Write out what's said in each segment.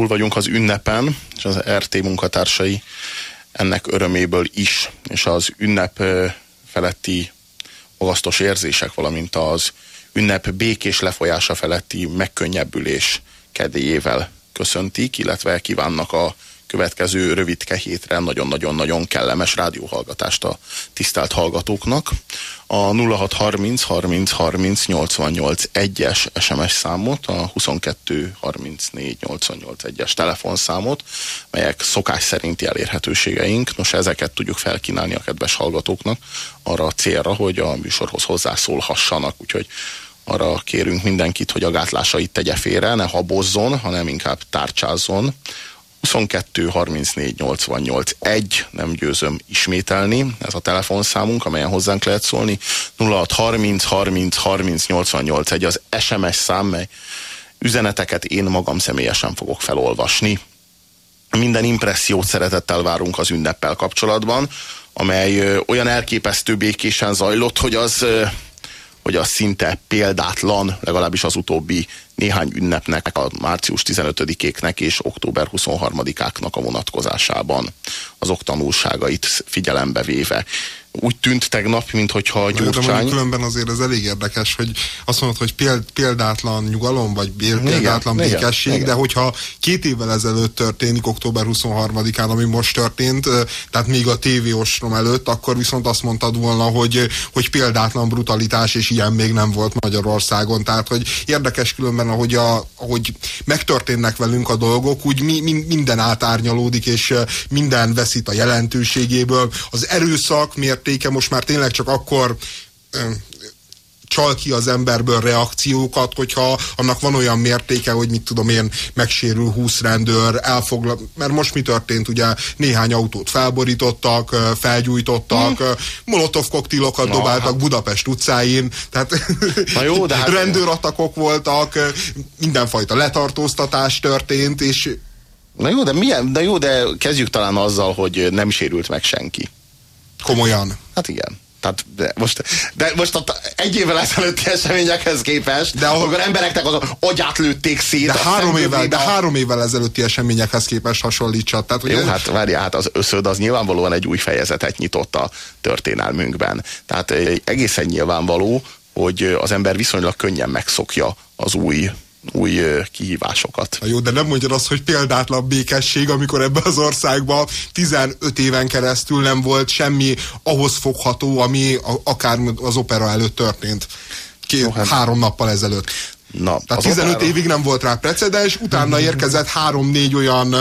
Túl vagyunk az ünnepen, és az RT munkatársai ennek öröméből is, és az ünnep feletti magasztos érzések, valamint az ünnep békés lefolyása feletti megkönnyebbülés kedélyével köszöntik, illetve kívánnak a következő rövidke hétre nagyon-nagyon-nagyon kellemes rádióhallgatást a tisztelt hallgatóknak. A 0630 30 30 88 1-es SMS számot, a 22 34 88 1-es telefonszámot, melyek szokás szerinti elérhetőségeink. Nos, ezeket tudjuk felkínálni a kedves hallgatóknak arra a célra, hogy a műsorhoz hozzászólhassanak, úgyhogy arra kérünk mindenkit, hogy a gátlásait tegye félre, ne habozzon, hanem inkább tárcsázzon 22 34 88 1, nem győzöm ismételni, ez a telefonszámunk, amelyen hozzánk lehet szólni, 06 30 30 30 88 1 az SMS szám, mely üzeneteket én magam személyesen fogok felolvasni. Minden impressziót szeretettel várunk az ünneppel kapcsolatban, amely olyan elképesztő békésen zajlott, hogy az hogy az szinte példátlan, legalábbis az utóbbi néhány ünnepnek, a március 15-éknek és október 23-áknak a vonatkozásában. Az oktanulságait figyelembe véve úgy tűnt tegnap, mintha Gyurcsány... De különben azért ez elég érdekes, hogy azt mondod, hogy példátlan nyugalom, vagy példátlan igen, békesség, igen, de hogyha két évvel ezelőtt történik, október 23-án, ami most történt, tehát még a TV ostrom előtt, akkor viszont azt mondtad volna, hogy, hogy példátlan brutalitás, és ilyen még nem volt Magyarországon. Tehát, hogy érdekes különben, ahogy, a, ahogy megtörténnek velünk a dolgok, úgy mi, mi, minden átárnyalódik, és minden veszít a jelentőségéből. Az erőszak miért mértéke most már tényleg csak akkor csal ki az emberből reakciókat, hogyha annak van olyan mértéke, hogy mit tudom én, megsérül 20 rendőr, elfoglal, mert most mi történt, ugye néhány autót felborítottak, felgyújtottak, hmm. molotov koktilokat Na, dobáltak hát. Budapest utcáin, tehát Na jó, de hát... rendőratakok voltak, mindenfajta letartóztatás történt, és Na jó, de milyen, de jó, de kezdjük talán azzal, hogy nem sérült meg senki. Komolyan. Hát igen. Tehát de most, de most a, egy évvel ezelőtti eseményekhez képest, de ahol, akkor embereknek az agyát lőtték szét. De három, évvel, de három évvel ezelőtti eseményekhez képest hasonlítsa. Tehát, Jó, ez... hát várjál, hát az összöd az nyilvánvalóan egy új fejezetet nyitott a történelmünkben. Tehát egészen nyilvánvaló, hogy az ember viszonylag könnyen megszokja az új új kihívásokat. Na jó, de nem mondja azt, hogy példátlan békesség, amikor ebben az országban 15 éven keresztül nem volt semmi ahhoz fogható, ami akár az opera előtt történt. Két, jó, hát... három nappal ezelőtt. Na, Tehát 15 operára... évig nem volt rá precedens, utána mhm. érkezett három-négy olyan,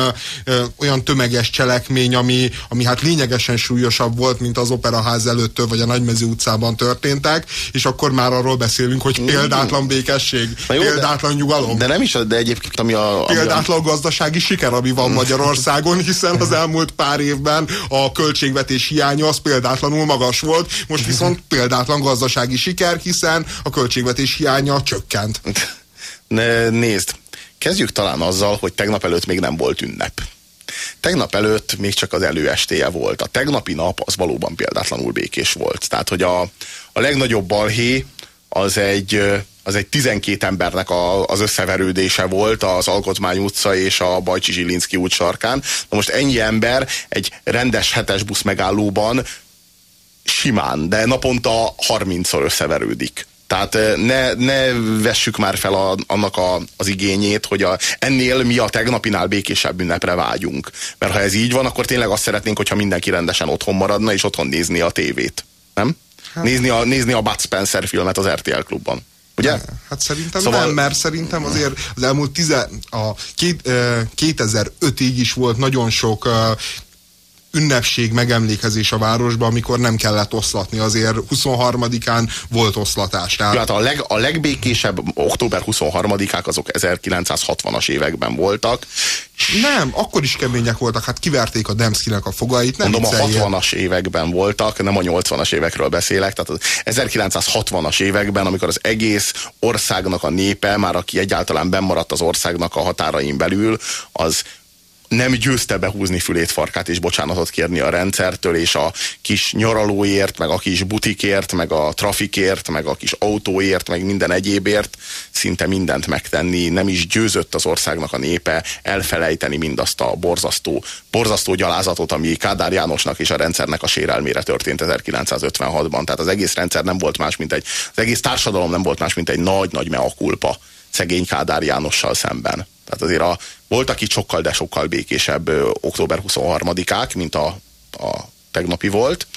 ö, olyan tömeges cselekmény, ami, ami hát lényegesen súlyosabb volt, mint az operaház előttől, vagy a Nagymező utcában történtek, és akkor már arról beszélünk, hogy példátlan békesség, jó, példátlan de, nyugalom. De nem is, de egyébként ami a... Ami példátlan a... gazdasági siker, ami van Magyarországon, hiszen az elmúlt pár évben a költségvetés hiánya az példátlanul magas volt, most viszont példátlan gazdasági siker, hiszen a költségvetés hiánya csökkent. Nézd, kezdjük talán azzal, hogy tegnap előtt még nem volt ünnep. Tegnap előtt még csak az előestéje volt. A tegnapi nap az valóban példátlanul békés volt. Tehát, hogy a, a legnagyobb balhé az egy, az egy 12 embernek a, az összeverődése volt az Alkotmány utca és a Bajcsi Zsilinszki út sarkán. Na most ennyi ember egy rendes hetes busz megállóban simán, de naponta 30-szor összeverődik. Tehát ne, ne vessük már fel a, annak a, az igényét, hogy a, ennél mi a tegnapinál békésebb ünnepre vágyunk. Mert ha ez így van, akkor tényleg azt szeretnénk, hogyha mindenki rendesen otthon maradna, és otthon nézni a tévét. Nem? Hát. Nézni, a, nézni a Bud Spencer filmet az RTL klubban. Ugye? Hát szerintem szóval... nem, mert szerintem azért az elmúlt tize, a két, 2005-ig is volt nagyon sok ünnepség, megemlékezés a városban, amikor nem kellett oszlatni. Azért 23-án volt oszlatás. Tehát... hát a, leg, a legbékésebb október 23-ák azok 1960-as években voltak. Nem, akkor is kemények voltak, hát kiverték a Demszkinek a fogait. Nem Mondom, a 60-as években voltak, nem a 80-as évekről beszélek, tehát az 1960-as években, amikor az egész országnak a népe, már aki egyáltalán bennmaradt az országnak a határain belül, az nem győzte behúzni fülét farkát és bocsánatot kérni a rendszertől, és a kis nyaralóért, meg a kis butikért, meg a trafikért, meg a kis autóért, meg minden egyébért szinte mindent megtenni, nem is győzött az országnak a népe elfelejteni mindazt a borzasztó, borzasztó gyalázatot, ami Kádár Jánosnak és a rendszernek a sérelmére történt 1956-ban. Tehát az egész rendszer nem volt más, mint egy, az egész társadalom nem volt más, mint egy nagy-nagy meakulpa szegény Kádár Jánossal szemben. Tehát azért a, voltak itt sokkal, de sokkal békésebb ö, október 23-ák, mint a, a tegnapi volt,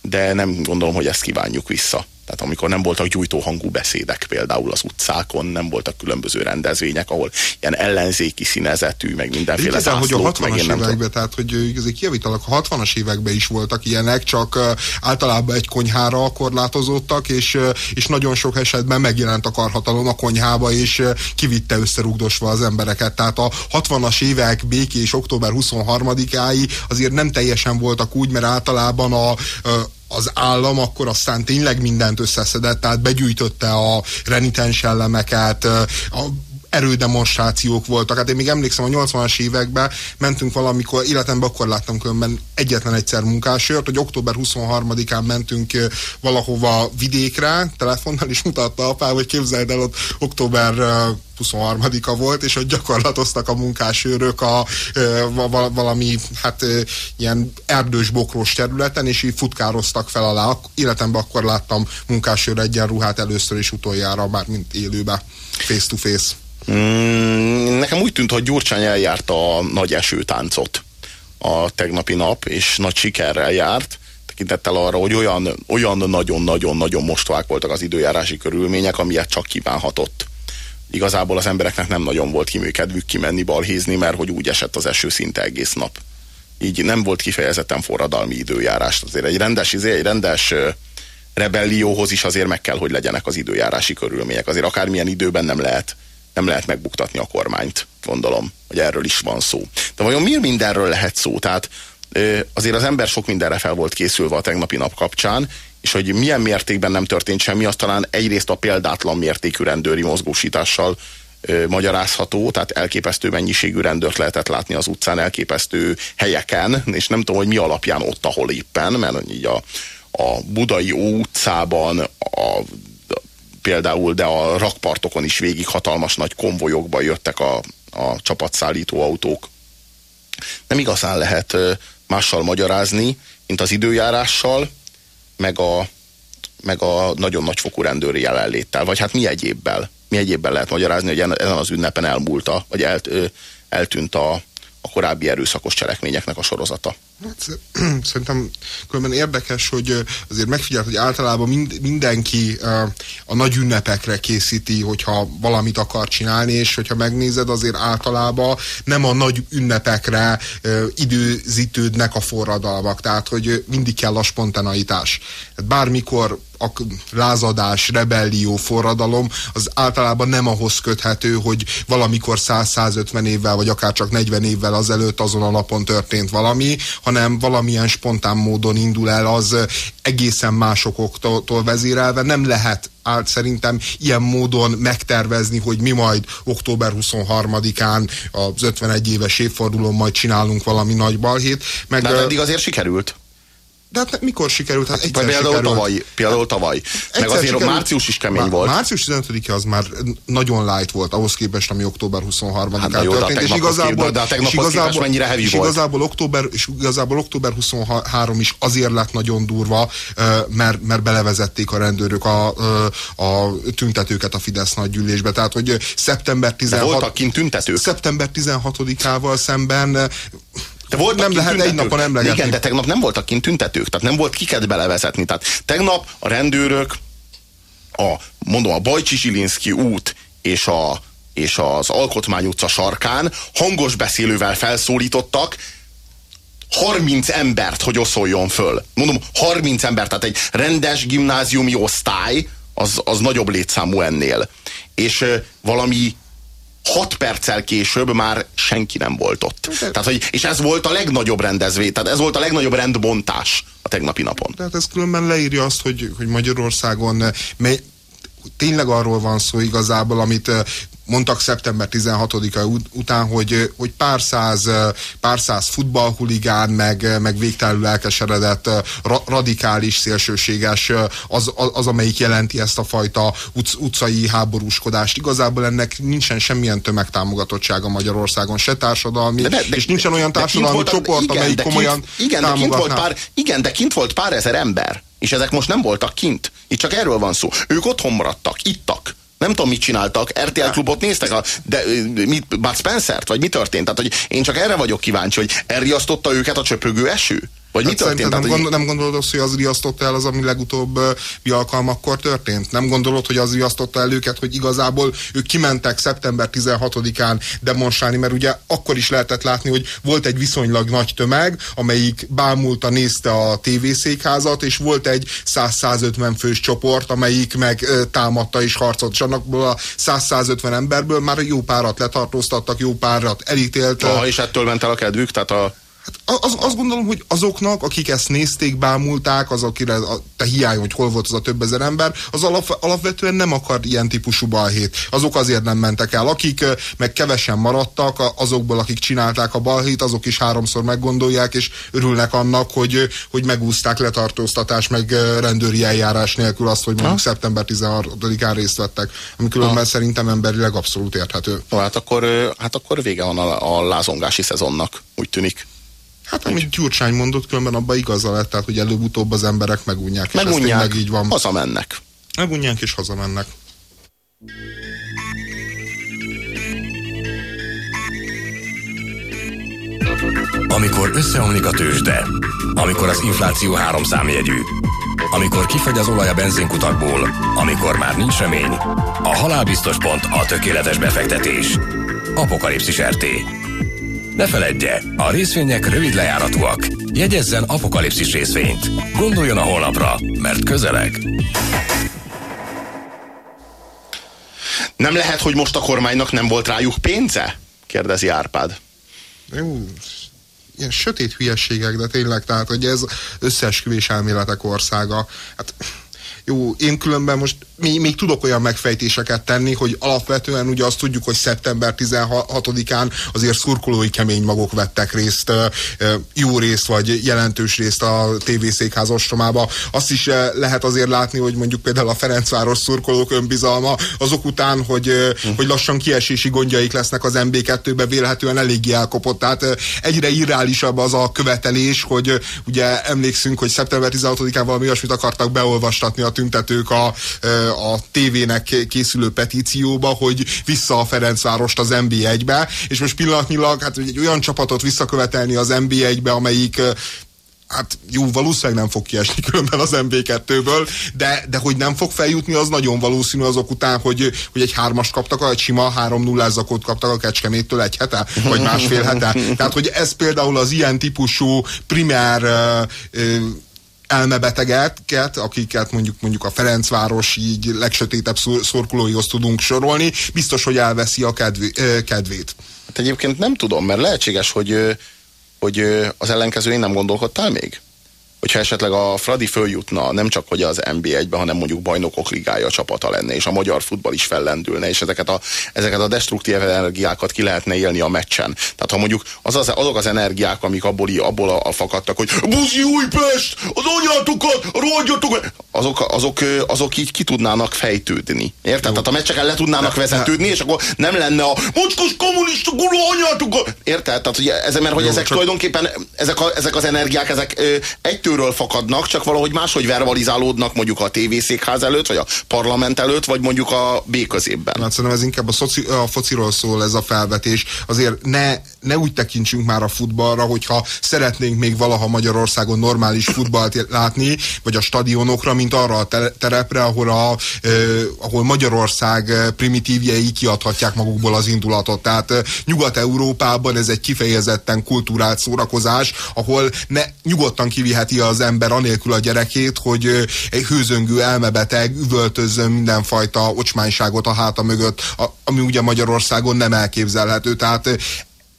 de nem gondolom, hogy ezt kívánjuk vissza. Tehát amikor nem voltak gyújtóhangú beszédek például az utcákon, nem voltak különböző rendezvények, ahol ilyen ellenzéki színezetű, meg mindenféle Igazán, hogy a 60-as években, tehát hogy igazi kiavítalak, a 60-as években is voltak ilyenek, csak általában egy konyhára korlátozódtak, és, és nagyon sok esetben megjelent a karhatalom a konyhába, és kivitte összerugdosva az embereket. Tehát a 60-as évek békés október 23-ái azért nem teljesen voltak úgy, mert általában a, a az állam akkor aztán tényleg mindent összeszedett, tehát begyűjtötte a renitens elemeket, a erődemonstrációk voltak. Hát én még emlékszem, a 80-as években mentünk valamikor, életemben akkor láttam különben egyetlen egyszer munkásért, hogy október 23-án mentünk valahova vidékre, telefonnal is mutatta apá, hogy képzeld el, ott október 23-a volt, és ott gyakorlatoztak a munkásőrök a, a valami hát ilyen erdős bokrós területen, és így futkároztak fel alá. Életemben akkor láttam munkásőr egyenruhát először és utoljára, már mint élőbe, face to face. Mm, nekem úgy tűnt, hogy Gyurcsány eljárta a nagy esőtáncot a tegnapi nap, és nagy sikerrel járt, tekintettel arra, hogy olyan, olyan nagyon-nagyon-nagyon mostvák voltak az időjárási körülmények, amilyet csak kívánhatott. Igazából az embereknek nem nagyon volt kiműkedvük kimenni balhézni, mert hogy úgy esett az eső szinte egész nap. Így nem volt kifejezetten forradalmi időjárás. Azért egy rendes, izé, egy rendes rebellióhoz is azért meg kell, hogy legyenek az időjárási körülmények. Azért akármilyen időben nem lehet nem lehet megbuktatni a kormányt, gondolom, hogy erről is van szó. De vajon miért mindenről lehet szó? Tehát azért az ember sok mindenre fel volt készülve a tegnapi nap kapcsán, és hogy milyen mértékben nem történt semmi, az talán egyrészt a példátlan mértékű rendőri mozgósítással magyarázható, tehát elképesztő mennyiségű rendőrt lehetett látni az utcán, elképesztő helyeken, és nem tudom, hogy mi alapján ott, ahol éppen, mert így a, a Budai utcában, a például, de a rakpartokon is végig hatalmas nagy konvojokba jöttek a, a csapatszállító autók. Nem igazán lehet mással magyarázni, mint az időjárással, meg a, meg a nagyon nagy fokú rendőri jelenléttel, vagy hát mi egyébbel. Mi egyébben lehet magyarázni, hogy ezen az ünnepen elmúlta, vagy el, eltűnt a, a korábbi erőszakos cselekményeknek a sorozata. Hát, szerintem különben érdekes, hogy azért megfigyelt, hogy általában mind, mindenki a nagy ünnepekre készíti, hogyha valamit akar csinálni, és hogyha megnézed, azért általában nem a nagy ünnepekre időzítődnek a forradalmak, tehát hogy mindig kell a spontaneitás. Hát bármikor a lázadás, rebellió, forradalom, az általában nem ahhoz köthető, hogy valamikor 100-150 évvel, vagy akár csak 40 évvel azelőtt azon a napon történt valami, hanem valamilyen spontán módon indul el, az egészen másokoktól vezérelve. Nem lehet át szerintem ilyen módon megtervezni, hogy mi majd október 23-án az 51 éves évfordulón majd csinálunk valami nagy balhét. Meg, De hát eddig azért sikerült. De hát mikor sikerült? Hát egyszer például sikerült. tavaly. Például tavaly. Meg azért sikerült. március is kemény Má, volt. Március 15-e az már nagyon light volt ahhoz képest, ami október 23-án hát jó, történt. És igazából, de a és igazából, mennyire heavy és volt. Igazából október, és igazából október 23 is azért lett nagyon durva, mert, mert belevezették a rendőrök a, a tüntetőket a Fidesz nagygyűlésbe. Tehát, hogy szeptember 16... De voltak kint tüntetők? Szeptember 16-ával szemben de voltak nem lehet tüntetők. egy napon emlegetni. Igen, de tegnap nem voltak kint tüntetők, tehát nem volt kiket belevezetni. Tehát tegnap a rendőrök a, mondom, a Bajcsi Zsilinszki út és, a, és az Alkotmány utca sarkán hangos beszélővel felszólítottak 30 embert, hogy oszoljon föl. Mondom, 30 embert, tehát egy rendes gimnáziumi osztály, az, az nagyobb létszámú ennél. És valami hat perccel később már senki nem volt ott. De... Tehát, hogy, és ez volt a legnagyobb rendezvény, tehát ez volt a legnagyobb rendbontás a tegnapi napon. Tehát ez különben leírja azt, hogy, hogy Magyarországon mely, tényleg arról van szó igazából, amit mondtak szeptember 16-a után, hogy, hogy pár száz, pár száz futballhuligán, meg, meg végtelenül elkeseredett, ra, radikális, szélsőséges az, az, amelyik jelenti ezt a fajta utc, utcai háborúskodást. Igazából ennek nincsen semmilyen tömegtámogatottsága Magyarországon, se társadalmi, de, de, de, és nincsen olyan társadalmi csoport, igen, amelyik komolyan kint, igen, de kint volt pár, igen, de kint volt pár ezer ember, és ezek most nem voltak kint. Itt csak erről van szó. Ők otthon maradtak, ittak nem tudom, mit csináltak. RTL klubot néztek, a, de mit, Bud Spencer-t, vagy mi történt? Tehát, hogy én csak erre vagyok kíváncsi, hogy elriasztotta őket a csöpögő eső? Vagy hát mi történt? Nem, gondol, nem gondolod azt, hogy az riasztotta el az, ami legutóbb uh, alkalmakkor történt? Nem gondolod, hogy az riasztotta el őket, hogy igazából ők kimentek szeptember 16-án demonstrálni, mert ugye akkor is lehetett látni, hogy volt egy viszonylag nagy tömeg, amelyik bámulta, nézte a tévészékházat, és volt egy 100-150 fős csoport, amelyik meg támadta és harcolt, és annakból a 100-150 emberből már jó párat letartóztattak, jó párat elítélt. Aha, és ettől ment el a kedvük, tehát a az, azt gondolom, hogy azoknak, akik ezt nézték, bámulták, az, akire a, te hiány, hogy hol volt az a több ezer ember, az alap, alapvetően nem akar ilyen típusú balhét. Azok azért nem mentek el. Akik meg kevesen maradtak, azokból, akik csinálták a balhét, azok is háromszor meggondolják, és örülnek annak, hogy, hogy megúzták letartóztatás, meg rendőri eljárás nélkül azt, hogy mondjuk ha? szeptember 16-án részt vettek, ami különben ha? szerintem emberileg abszolút érthető. No, hát akkor, hát akkor vége van a, a lázongási szezonnak, úgy tűnik. Hát amit Gyurcsány mondott, különben abban igaza lett, tehát hogy előbb-utóbb az emberek megunják. Megunják, és így van. hazamennek. Megunják és hazamennek. Amikor összeomlik a tőzsde, amikor az infláció három számjegyű, amikor kifagy az olaj a benzinkutakból, amikor már nincs remény, a halálbiztos pont a tökéletes befektetés. Apokalipszis RT. Ne feledje, a részvények rövid lejáratúak. Jegyezzen apokalipszis részvényt. Gondoljon a holnapra, mert közeleg. Nem lehet, hogy most a kormánynak nem volt rájuk pénze? Kérdezi Árpád. Jó, ilyen sötét hülyeségek, de tényleg, tehát, hogy ez összeesküvés elméletek országa. Hát jó, én különben most még, még tudok olyan megfejtéseket tenni, hogy alapvetően ugye azt tudjuk, hogy szeptember 16-án azért szurkolói kemény magok vettek részt, jó részt vagy jelentős részt a tévészékház ostromába. Azt is lehet azért látni, hogy mondjuk például a Ferencváros szurkolók önbizalma azok után, hogy, hm. hogy lassan kiesési gondjaik lesznek az MB2-be, vélhetően eléggé elkopott. Tehát egyre irreálisabb az a követelés, hogy ugye emlékszünk, hogy szeptember 16-án valami olyasmit akartak beolvastatni a tüntetők a, a tévének készülő petícióba, hogy vissza a Ferencvárost az NB1-be, és most pillanatnyilag hát egy olyan csapatot visszakövetelni az NB1-be, amelyik hát jó, valószínűleg nem fog kiesni különben az MB2-ből, de, de hogy nem fog feljutni, az nagyon valószínű azok után, hogy, hogy egy hármast kaptak, egy sima 3 0 zakót kaptak a Kecskeméttől egy hete, vagy másfél hete. Tehát, hogy ez például az ilyen típusú primer uh, elmebetegeket, akiket mondjuk mondjuk a Ferencváros így legsötétebb szorkulóihoz tudunk sorolni, biztos, hogy elveszi a kedvé, kedvét. Hát egyébként nem tudom, mert lehetséges, hogy, hogy az ellenkezőjén nem gondolkodtál még? Hogyha esetleg a Fradi följutna, nem csak hogy az NB1-be, hanem mondjuk bajnokok ligája csapata lenne, és a magyar futball is fellendülne, és ezeket a, ezeket a destruktív energiákat ki lehetne élni a meccsen. Tehát ha mondjuk az az, azok az energiák, amik abból, abból a, a fakadtak, hogy Buzi Újpest, az anyátokat, rogyatokat, azok, azok, azok így ki tudnának fejtődni. Érted? Jó. Tehát a meccseken le tudnának de, vezetődni, de... és akkor nem lenne a mocskos kommunista guló anyátokat. Érted? Tehát, hogy ez, mert hogy Jó, ezek csak... tulajdonképpen, ezek, a, ezek az energiák, ezek egytől kettőről fakadnak, csak valahogy máshogy verbalizálódnak mondjuk a tévészékház előtt, vagy a parlament előtt, vagy mondjuk a B középben. Hát szerintem ez inkább a, szoci, a fociról szól ez a felvetés. Azért ne ne úgy tekintsünk már a futballra, hogyha szeretnénk még valaha Magyarországon normális futballt látni, vagy a stadionokra, mint arra a terepre, ahol, a, eh, ahol Magyarország primitívjei kiadhatják magukból az indulatot. Tehát eh, Nyugat-Európában ez egy kifejezetten kultúrált szórakozás, ahol ne, nyugodtan kiviheti az ember anélkül a gyerekét, hogy eh, egy hőzöngő elmebeteg üvöltözzön mindenfajta ocsmányságot a háta mögött, a, ami ugye Magyarországon nem elképzelhető. Tehát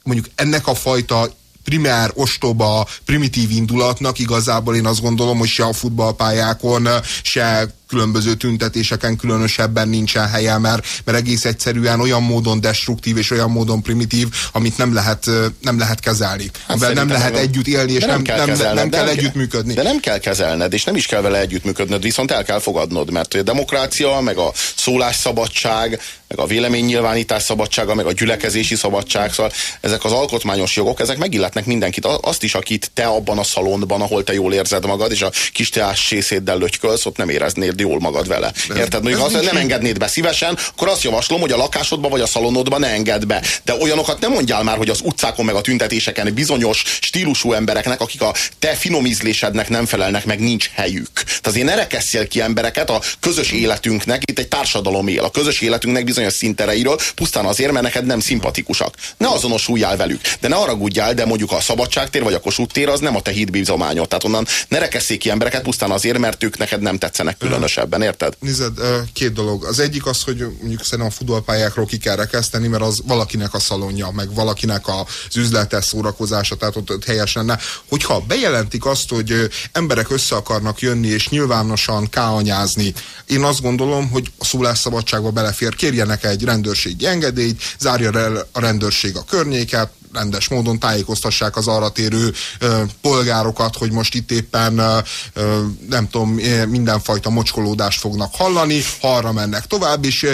mondjuk ennek a fajta primár, ostoba, primitív indulatnak igazából én azt gondolom, hogy se a futballpályákon, se különböző tüntetéseken különösebben nincsen helye, mert, mert egész egyszerűen olyan módon destruktív és olyan módon primitív, amit nem lehet, nem lehet kezelni. Hát nem lehet nem, együtt élni, és nem, nem, kell, nem, kezelned, nem kell együtt működni. De nem kell kezelned, és nem is kell vele együttműködnöd, viszont el kell fogadnod, mert a demokrácia, meg a szólásszabadság, meg a véleménynyilvánítás szabadsága, meg a gyülekezési szabadság, szóval ezek az alkotmányos jogok, ezek megilletnek mindenkit, azt is, akit te abban a szalonban, ahol te jól érzed magad, és a kis teás sészéddel lögykölsz, ott nem éreznéd jól magad vele. De Érted? Mondjuk azt, nem engednéd be szívesen, akkor azt javaslom, hogy a lakásodba vagy a szalonodba ne engedd be. De olyanokat nem mondjál már, hogy az utcákon meg a tüntetéseken bizonyos stílusú embereknek, akik a te finom ízlésednek nem felelnek meg, nincs helyük. Tehát azért ne rekesszél ki embereket a közös életünknek, itt egy társadalom él, a közös életünknek bizonyos szintereiről, pusztán azért, mert neked nem szimpatikusak. Ne azonosuljál velük, de ne haragudjál, de mondjuk a szabadságtér vagy a Kossuth tér az nem a te hídbizományod. Tehát onnan ne rekesszék ki embereket pusztán azért, mert ők neked nem tetszenek különösebben, érted? Nézed, két dolog. Az egyik az, hogy mondjuk szerintem a futballpályákról ki kell rekeszteni, mert az valakinek a szalonja, meg valakinek az üzletes szórakozása, tehát ott, ott helyes lenne. Hogyha bejelentik azt, hogy emberek össze akarnak jönni és nyilvánosan káanyázni, én azt gondolom, hogy a szólásszabadságba belefér, kérjenek egy rendőrségi engedélyt, zárja el a rendőrség a környéket, rendes módon tájékoztassák az arra térő polgárokat, hogy most itt éppen nem tudom, mindenfajta mocskolódást fognak hallani, ha arra mennek tovább, és,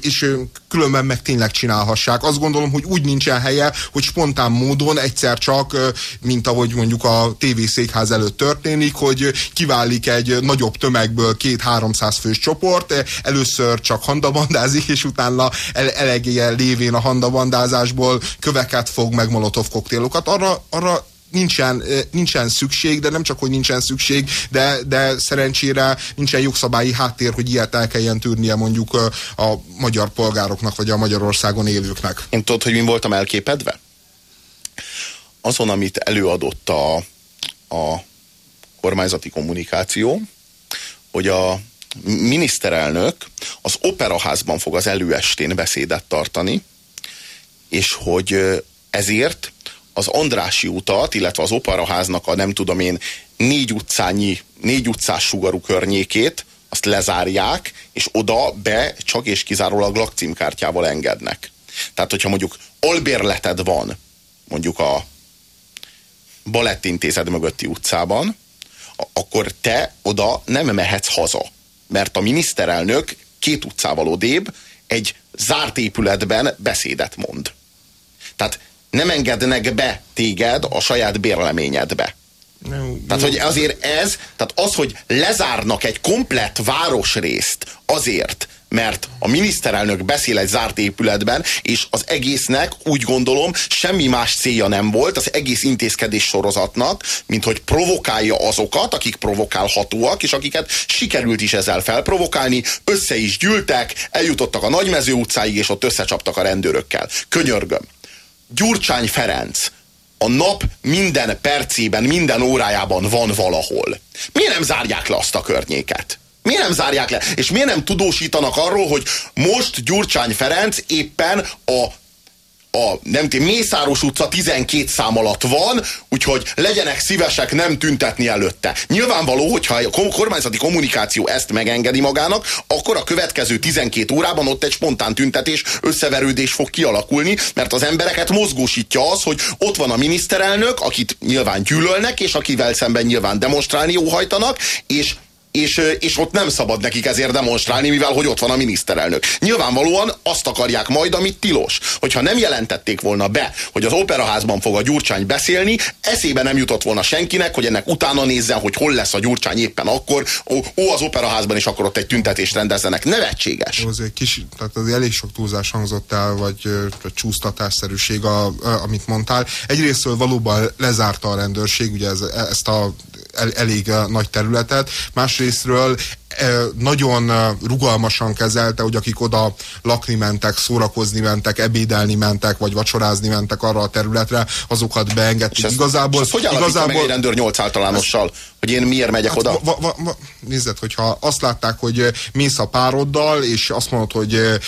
és különben meg tényleg csinálhassák. Azt gondolom, hogy úgy nincsen helye, hogy spontán módon egyszer csak, mint ahogy mondjuk a tévészékház előtt történik, hogy kiválik egy nagyobb tömegből két-háromszáz fős csoport, először csak handabandázik, és utána elegéje lévén a handabandázásból köveket fog, meg molotov koktélokat. Arra, arra nincsen, nincsen szükség, de nem csak, hogy nincsen szükség, de, de szerencsére nincsen jogszabályi háttér, hogy ilyet el kelljen tűrnie mondjuk a magyar polgároknak, vagy a Magyarországon élőknek. Én tudod, hogy mi voltam elképedve? Azon, amit előadott a, a kormányzati kommunikáció, hogy a miniszterelnök az operaházban fog az előestén beszédet tartani, és hogy ezért az Andrási utat, illetve az operaháznak a nem tudom én négy utcányi, négy utcás sugarú környékét, azt lezárják, és oda be csak és kizárólag lakcímkártyával engednek. Tehát, hogyha mondjuk albérleted van, mondjuk a Balettintézet mögötti utcában, akkor te oda nem mehetsz haza. Mert a miniszterelnök két utcával odébb egy zárt épületben beszédet mond. Tehát nem engednek be téged a saját bérleményedbe. Nem, tehát, hogy azért ez, tehát az, hogy lezárnak egy komplett városrészt azért, mert a miniszterelnök beszél egy zárt épületben, és az egésznek úgy gondolom semmi más célja nem volt az egész intézkedés sorozatnak, mint hogy provokálja azokat, akik provokálhatóak, és akiket sikerült is ezzel felprovokálni, össze is gyűltek, eljutottak a Nagymező utcáig, és ott összecsaptak a rendőrökkel. Könyörgöm. Gyurcsány Ferenc a nap minden percében, minden órájában van valahol. Miért nem zárják le azt a környéket? Miért nem zárják le? És miért nem tudósítanak arról, hogy most Gyurcsány Ferenc éppen a a nem tudom, Mészáros utca 12 szám alatt van, úgyhogy legyenek szívesek nem tüntetni előtte. Nyilvánvaló, hogyha a kormányzati kommunikáció ezt megengedi magának, akkor a következő 12 órában ott egy spontán tüntetés, összeverődés fog kialakulni, mert az embereket mozgósítja az, hogy ott van a miniszterelnök, akit nyilván gyűlölnek, és akivel szemben nyilván demonstrálni óhajtanak, és és, és ott nem szabad nekik ezért demonstrálni, mivel hogy ott van a miniszterelnök. Nyilvánvalóan azt akarják majd, amit tilos. Hogyha nem jelentették volna be, hogy az operaházban fog a Gyurcsány beszélni, eszébe nem jutott volna senkinek, hogy ennek utána nézzen, hogy hol lesz a Gyurcsány éppen akkor, ó, ó az operaházban, és akkor ott egy tüntetést rendezzenek. Nevetséges. Az egy kis, tehát az elég sok túlzás hangzott el, vagy, vagy csúsztatásszerűség, a, a, amit mondtál. Egyrésztől valóban lezárta a rendőrség, ugye ez, ezt a el, elég nagy területet, másrésztről nagyon rugalmasan kezelte, hogy akik oda lakni mentek, szórakozni mentek, ebédelni mentek, vagy vacsorázni mentek arra a területre, azokat beengedték. És igazából, és hogy igazából meg egy rendőr nyolc általánossal, ezt, hogy én miért megyek hát, oda? Va, va, va, nézd, hogyha azt látták, hogy mész a pároddal, és azt mondod, hogy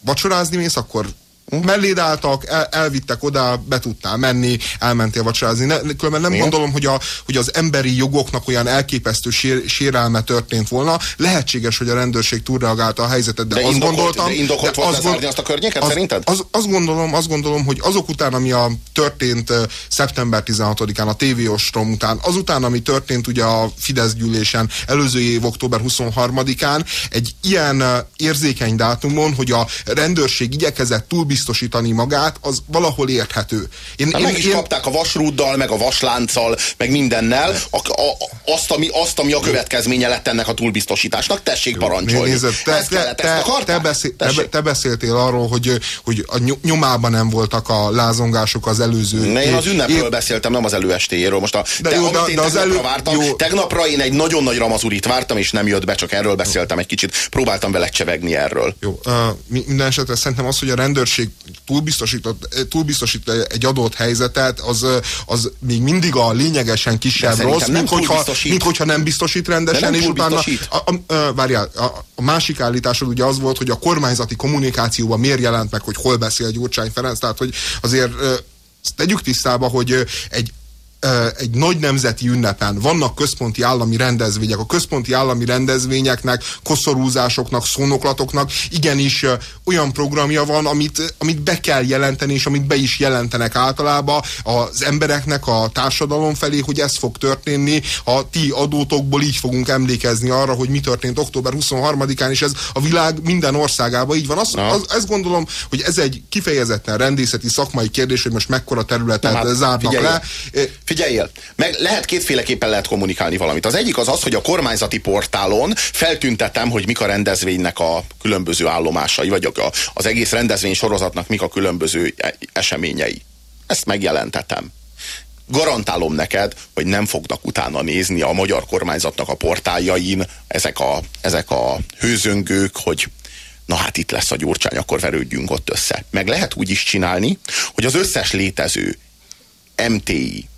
vacsorázni mész, akkor melléd álltak, el, elvittek oda, be tudtál menni, elmentél vacsorázni. Ne, különben nem Igen. gondolom, hogy, a, hogy az emberi jogoknak olyan elképesztő sér, sérelme történt volna. Lehetséges, hogy a rendőrség túlreagálta a helyzetet, de, de azt indokolt, gondoltam... De indokolt de volt azt, gond, azt a környéket az, szerinted? Az, azt, gondolom, azt gondolom, hogy azok után, ami a történt szeptember 16-án, a TV ostrom után, azután, ami történt ugye a Fidesz gyűlésen előző év október 23-án, egy ilyen érzékeny dátumon, hogy a rendőrség igyekezett túl biztosítani magát, az valahol érthető. Én, hát én, meg is én... kapták a vasrúddal, meg a vaslánccal, meg mindennel a, a, azt, ami, azt, ami a következménye lett ennek a túlbiztosításnak. Tessék Jó, parancsolni. Nézd, te, ezt te, te, te, beszél, te, te beszéltél arról, hogy, hogy a nyomában nem voltak a lázongások az előző... Ne, én az ünnepről év... beszéltem, nem az előestéjéről. Most a, de, jó, de, de az elő... vártam, jó. tegnapra én egy nagyon nagy ramazurit vártam, és nem jött be, csak erről beszéltem egy kicsit. Próbáltam vele csevegni erről. Jó, uh, minden esetre szerintem az, hogy a rendőrség túlbiztosított, túlbiztosít egy adott helyzetet, az, az még mindig a lényegesen kisebb rossz, mint hogyha, mint hogyha nem biztosít rendesen, és utána a, a, a, várjál, a, a másik állításod ugye az volt, hogy a kormányzati kommunikációban miért jelent meg, hogy hol beszél Gyurcsány Ferenc, tehát hogy azért tegyük tisztába, hogy egy egy nagy nemzeti ünnepen vannak központi állami rendezvények. A központi állami rendezvényeknek, koszorúzásoknak, szónoklatoknak igenis olyan programja van, amit, amit be kell jelenteni, és amit be is jelentenek általában az embereknek a társadalom felé, hogy ez fog történni. A ti adótokból így fogunk emlékezni arra, hogy mi történt október 23-án, és ez a világ minden országában így van. Azt, az, ezt gondolom, hogy ez egy kifejezetten rendészeti szakmai kérdés, hogy most mekkora területet Na, hát, zárnak figyelj. le Figyeljél, meg lehet kétféleképpen lehet kommunikálni valamit. Az egyik az az, hogy a kormányzati portálon feltüntetem, hogy mik a rendezvénynek a különböző állomásai, vagy a, az egész rendezvény sorozatnak mik a különböző e, eseményei. Ezt megjelentetem garantálom neked, hogy nem fognak utána nézni a magyar kormányzatnak a portáljain ezek a, ezek a hőzöngők, hogy na hát itt lesz a gyurcsány, akkor verődjünk ott össze. Meg lehet úgy is csinálni, hogy az összes létező MTI,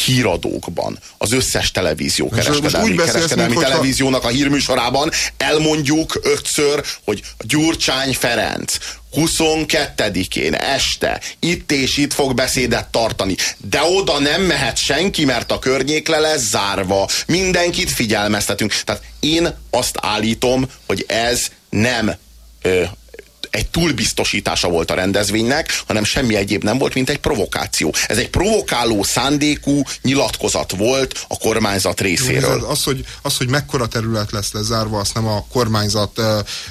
híradókban, az összes televízió kereskedelmi, kereskedelmi mint, televíziónak a hírműsorában elmondjuk ötször, hogy Gyurcsány Ferenc 22-én este itt és itt fog beszédet tartani, de oda nem mehet senki, mert a környék le lesz zárva. Mindenkit figyelmeztetünk. Tehát én azt állítom, hogy ez nem ö, egy túlbiztosítása volt a rendezvénynek, hanem semmi egyéb nem volt, mint egy provokáció. Ez egy provokáló szándékú nyilatkozat volt a kormányzat részéről. Az, hogy, az, hogy mekkora terület lesz lezárva, azt nem a kormányzat uh,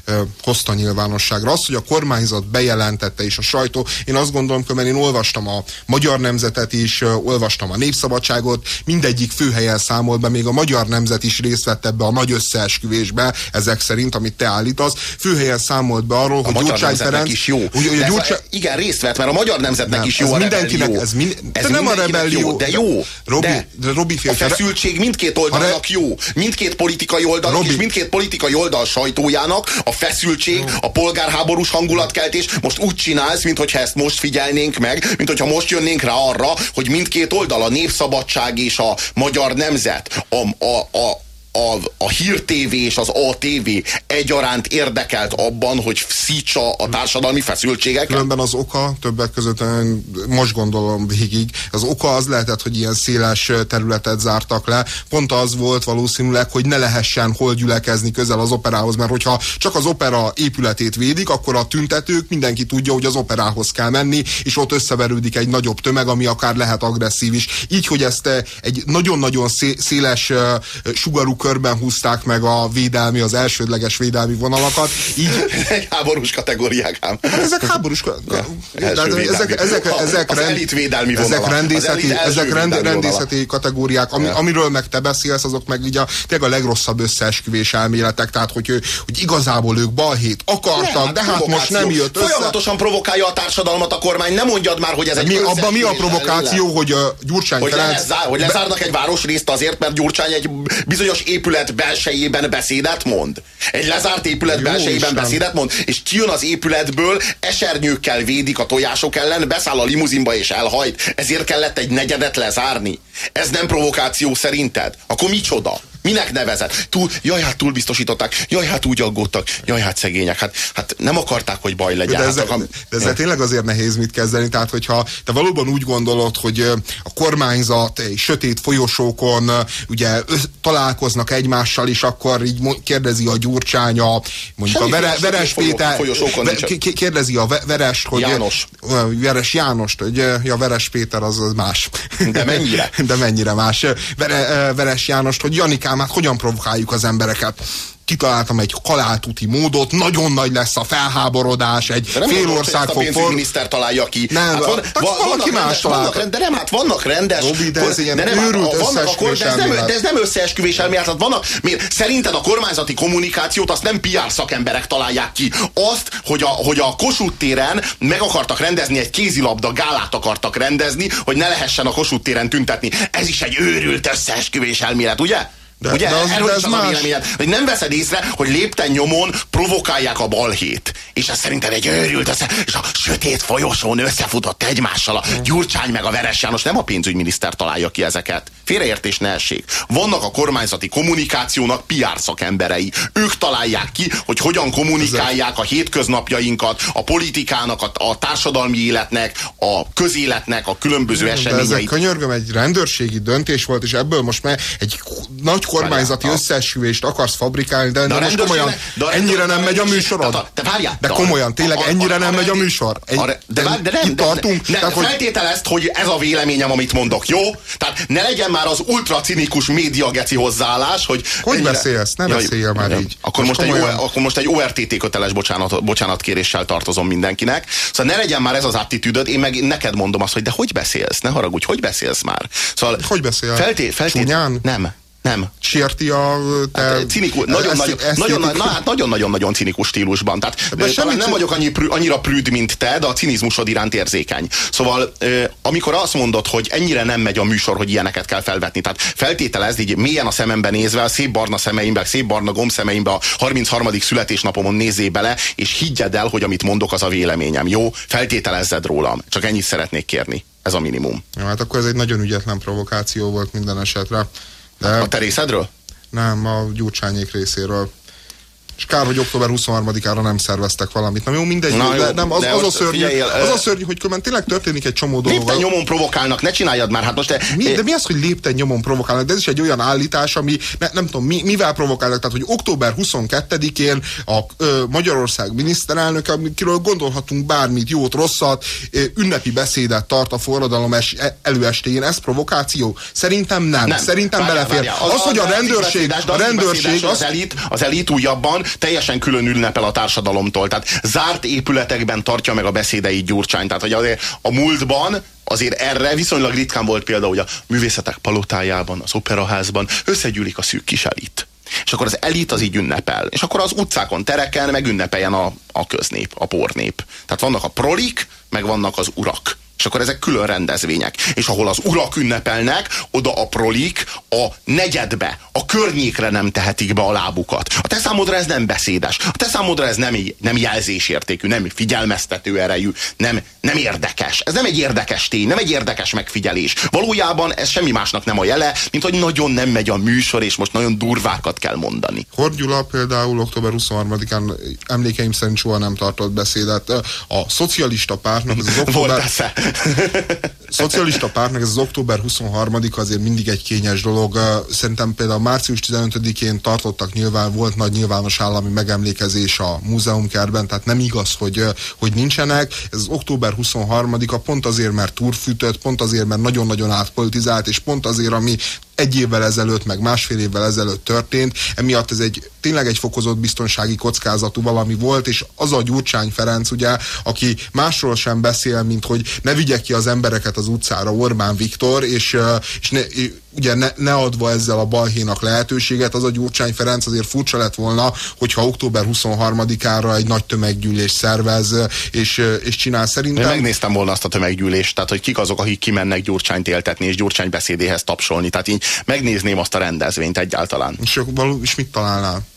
uh, hozta nyilvánosságra. Az, hogy a kormányzat bejelentette és a sajtó, én azt gondolom, hogy én olvastam a Magyar Nemzetet is, uh, olvastam a Népszabadságot, mindegyik főhelyen számolt be, még a Magyar Nemzet is részt vett ebbe a nagy összeesküvésbe, ezek szerint, amit te állítasz. Főhelyen számolt be arról, a hogy Gyurcsány Ferenc... is jó. Ugye, ugye Gyurcsány... Igen, részt vett, mert a magyar nemzetnek nem, is jó ez a mindenkinek, Ez, min... ez nem a rebellió. Jó, de jó. Robi, de, de Robi fél, a feszültség mindkét oldalnak re... jó. Mindkét politikai Robi. és mindkét politikai oldal sajtójának a feszültség, a polgárháborús hangulatkeltés most úgy csinálsz, mintha ezt most figyelnénk meg, mint hogyha most jönnénk rá arra, hogy mindkét oldal, a népszabadság és a magyar nemzet, a, a, a a, a Hír TV és az ATV egyaránt érdekelt abban, hogy szítsa a társadalmi feszültségeket? Különben az oka, többek között most gondolom végig, az oka az lehetett, hogy ilyen széles területet zártak le. Pont az volt valószínűleg, hogy ne lehessen hol gyülekezni közel az operához, mert hogyha csak az opera épületét védik, akkor a tüntetők mindenki tudja, hogy az operához kell menni, és ott összeverődik egy nagyobb tömeg, ami akár lehet agresszív is. Így, hogy ezt egy nagyon-nagyon széles sugarú körben húzták meg a védelmi, az elsődleges védelmi vonalakat. Így... háborús kategóriák ám. Hát ezek háborús ja, ezek, ezek, ezek, rend, elit védelmi vonala. Ezek rendészeti, ezek rend, rendészeti kategóriák, ami, ja. amiről meg te beszélsz, azok meg így a, tényleg a legrosszabb összeesküvés elméletek, tehát hogy, hogy igazából ők balhét akartak, ne, de hát most nem jött össze. Folyamatosan provokálja a társadalmat a kormány, nem mondjad már, hogy ez egy mi, Abban mi a provokáció, hogy a Gyurcsány hogy, Ferenc... Lezár, hogy lezárnak egy városrészt azért, mert Gyurcsány egy bizonyos épület belsejében beszédet mond. Egy lezárt épület Jó belsejében Isten. beszédet mond, és kijön az épületből, esernyőkkel védik a tojások ellen, beszáll a limuzinba és elhajt. Ezért kellett egy negyedet lezárni. Ez nem provokáció szerinted? Akkor micsoda? Minek nevezett? Túl, jaj, hát túl biztosították, jaj, hát úgy aggódtak, jaj, hát szegények, hát, hát nem akarták, hogy baj legyen. De ezzel, hát, de ezzel tényleg azért nehéz mit kezdeni, tehát hogyha te valóban úgy gondolod, hogy a kormányzat sötét folyosókon ugye találkoznak egymással, és akkor így kérdezi a gyurcsánya, mondjuk Semmi a Vere, Veres Péter, kérdezi a Veres, hogy János. Veres Jánost, hogy ja, Veres Péter az, az más. De mennyire? De mennyire más. Vere, Veres Jánost, hogy Janikám, hát hogyan provokáljuk az embereket? kitaláltam egy haláltuti módot, nagyon nagy lesz a felháborodás, egy de fél ország fog for... miniszter találja ki. Nem, hát van, van, valaki más vannak, De nem, hát vannak rendes... Robi, de ez ilyen de nem, hát őrült vannak akkor, de, ez nem, de ez nem összeesküvés elmélet. Hát vannak, miért? Szerinted a kormányzati kommunikációt azt nem PR szakemberek találják ki. Azt, hogy a, hogy a Kossuth téren meg akartak rendezni egy kézilabda gálát akartak rendezni, hogy ne lehessen a Kossuth téren tüntetni. Ez is egy őrült összeesküvés elmélet, ugye? De, Ugye? De az, de ez más. a véleményed, hogy nem veszed észre, hogy lépten nyomon provokálják a balhét. És ez szerinted egy őrült össze, és a sötét folyosón összefutott egymással a Gyurcsány meg a Veres János. Nem a pénzügyminiszter találja ki ezeket. Félreértés ne essék. Vannak a kormányzati kommunikációnak PR szakemberei. Ők találják ki, hogy hogyan kommunikálják a hétköznapjainkat, a politikának, a, a társadalmi életnek, a közéletnek, a különböző eseményeit. ezek könyörgöm, egy rendőrségi döntés volt, és ebből most már egy nagy kormányzati várjál, összeesküvést akarsz fabrikálni, de, de, de most komolyan, de ennyire nem megy a műsorod? De, várjál, de komolyan, tényleg ennyire nem megy a műsor? De, nem, tartunk? Tehát, hogy... Ez a véleményem, amit mondok, jó? Tehát ne legyen már az ultra cinikus médiageci hozzáállás, hogy... Hogy ennyire... beszélsz? Ne beszélj már így. Akkor most, most, egy, akkor most egy ORTT köteles bocsánat, bocsánatkéréssel tartozom mindenkinek. Szóval ne legyen már ez az attitűdöd, én meg neked mondom azt, hogy de hogy beszélsz? Ne haragudj, hogy beszélsz már? Szóval hogy beszél? Felté, felté, Csúnyán? Nem. Nem. Sérti a... Te, hát, cinikus, nagyon, nagyon, nagyon, na, hát nagyon-nagyon cinikus stílusban. Tehát de talán nem vagyok annyi, annyira prűd, mint te, de a cinizmusod iránt érzékeny. Szóval amikor azt mondod, hogy ennyire nem megy a műsor, hogy ilyeneket kell felvetni, tehát feltételezd így mélyen a szememben nézve, a szép barna szemeimbe, szép barna gombszemeimbe a 33. születésnapomon nézzé bele, és higgyed el, hogy amit mondok, az a véleményem. Jó? Feltételezzed rólam. Csak ennyit szeretnék kérni. Ez a minimum. Ja, hát akkor ez egy nagyon ügyetlen provokáció volt minden esetre. A terészedről? Nem, a gyurcsányék részéről. És kár, hogy október 23-ára nem szerveztek valamit. Na jó, mindegy, Na, jó, de nem, az, az, a szörnyű, figyelj, az a szörnyű, hogy különben tényleg történik egy csomó dolog. Lépten nyomon provokálnak, ne csináljad már, hát most... Te, mi, de mi az, hogy lépten nyomon provokálnak? De ez is egy olyan állítás, ami ne, nem tudom, mi, mivel provokálnak. Tehát, hogy október 22-én a ö, Magyarország miniszterelnök, akiről gondolhatunk bármit, jót, rosszat, ö, ünnepi beszédet tart a forradalom es, e, előestéjén. Ez provokáció? Szerintem nem. nem. Szerintem várjál, belefér. Várjál. Az, az, hogy a rendőrség, a rendőrség, az, az elit, az elit újabban teljesen külön ünnepel a társadalomtól. Tehát zárt épületekben tartja meg a beszédeit Gyurcsány. Tehát, hogy azért a múltban azért erre viszonylag ritkán volt példa, hogy a művészetek palotájában, az operaházban összegyűlik a szűk kis elit. És akkor az elit az így ünnepel. És akkor az utcákon, tereken meg ünnepeljen a, a köznép, a pornép. Tehát vannak a prolik, meg vannak az urak. És akkor ezek külön rendezvények. És ahol az urak ünnepelnek, oda a prolik a negyedbe, a környékre nem tehetik be a lábukat. A te számodra ez nem beszédes. A te számodra ez nem, nem jelzésértékű, nem figyelmeztető erejű, nem, nem érdekes. Ez nem egy érdekes tény, nem egy érdekes megfigyelés. Valójában ez semmi másnak nem a jele, mint hogy nagyon nem megy a műsor, és most nagyon durvákat kell mondani. Hord Gyula például október 23-án emlékeim szerint soha nem tartott beszédet. A szocialista pártnak az, az október... Volt szocialista pártnak ez az október 23 azért mindig egy kényes dolog. Szerintem például március 15-én tartottak nyilván, volt nagy nyilvános állami megemlékezés a múzeumkertben, tehát nem igaz, hogy, hogy nincsenek. Ez az október 23-a pont azért, mert túrfűtött, pont azért, mert nagyon-nagyon átpolitizált, és pont azért, ami egy évvel ezelőtt, meg másfél évvel ezelőtt történt, emiatt ez egy tényleg egy fokozott biztonsági kockázatú valami volt, és az a Gyurcsány Ferenc, ugye, aki másról sem beszél, mint hogy ne vigye ki az embereket az utcára Orbán Viktor, és, és ne, ugye ne, ne adva ezzel a balhénak lehetőséget, az a Gyurcsány Ferenc azért furcsa lett volna, hogyha október 23-ára egy nagy tömeggyűlés szervez, és, és csinál. Szerintem. Én megnéztem volna azt a tömeggyűlést, tehát hogy kik azok, akik kimennek Gyurcsányt éltetni, és Gyurcsány beszédéhez tapsolni, tehát így megnézném azt a rendezvényt egyáltalán. És, és mit találnál?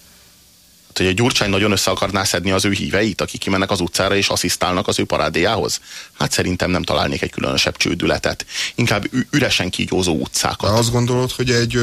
Hát, hogy a Gyurcsány nagyon össze akarná szedni az ő híveit, akik kimennek az utcára és asszisztálnak az ő parádéjához? Hát szerintem nem találnék egy különösebb csődületet. Inkább üresen kígyózó utcákat. De azt gondolod, hogy egy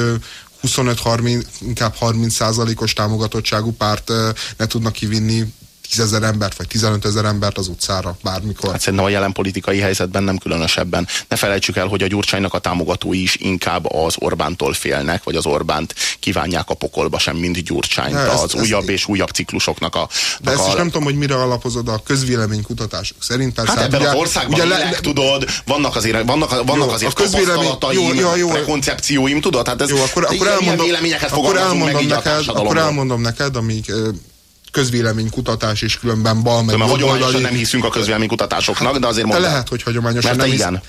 25-30, inkább 30 százalékos támogatottságú párt ne tudnak kivinni tízezer embert, vagy 15 ezer embert az utcára bármikor. Hát szerintem a jelen politikai helyzetben nem különösebben. Ne felejtsük el, hogy a Gyurcsánynak a támogatói is inkább az Orbántól félnek, vagy az Orbánt kívánják a pokolba sem, mint Gyurcsányt. De az ezt, újabb ezt, és újabb ciklusoknak a... De ezt a, is nem tudom, hogy mire alapozod a közvéleménykutatások szerint. Persze, hát ebben ugye, az országban ugye, élek, le, tudod, vannak azért, vannak, vannak jó, azért a közvélemény, jó, jó, jó, prekoncepcióim, tudod? Hát ez, jó, akkor, akkor elmondom, véleményeket akkor elmondom neked, akkor elmondom neked, amíg közvéleménykutatás és különben bal meg hagyományosan nem hiszünk a közvéleménykutatásoknak, de azért mondom. De lehet, hogy hagyományosan nem igen.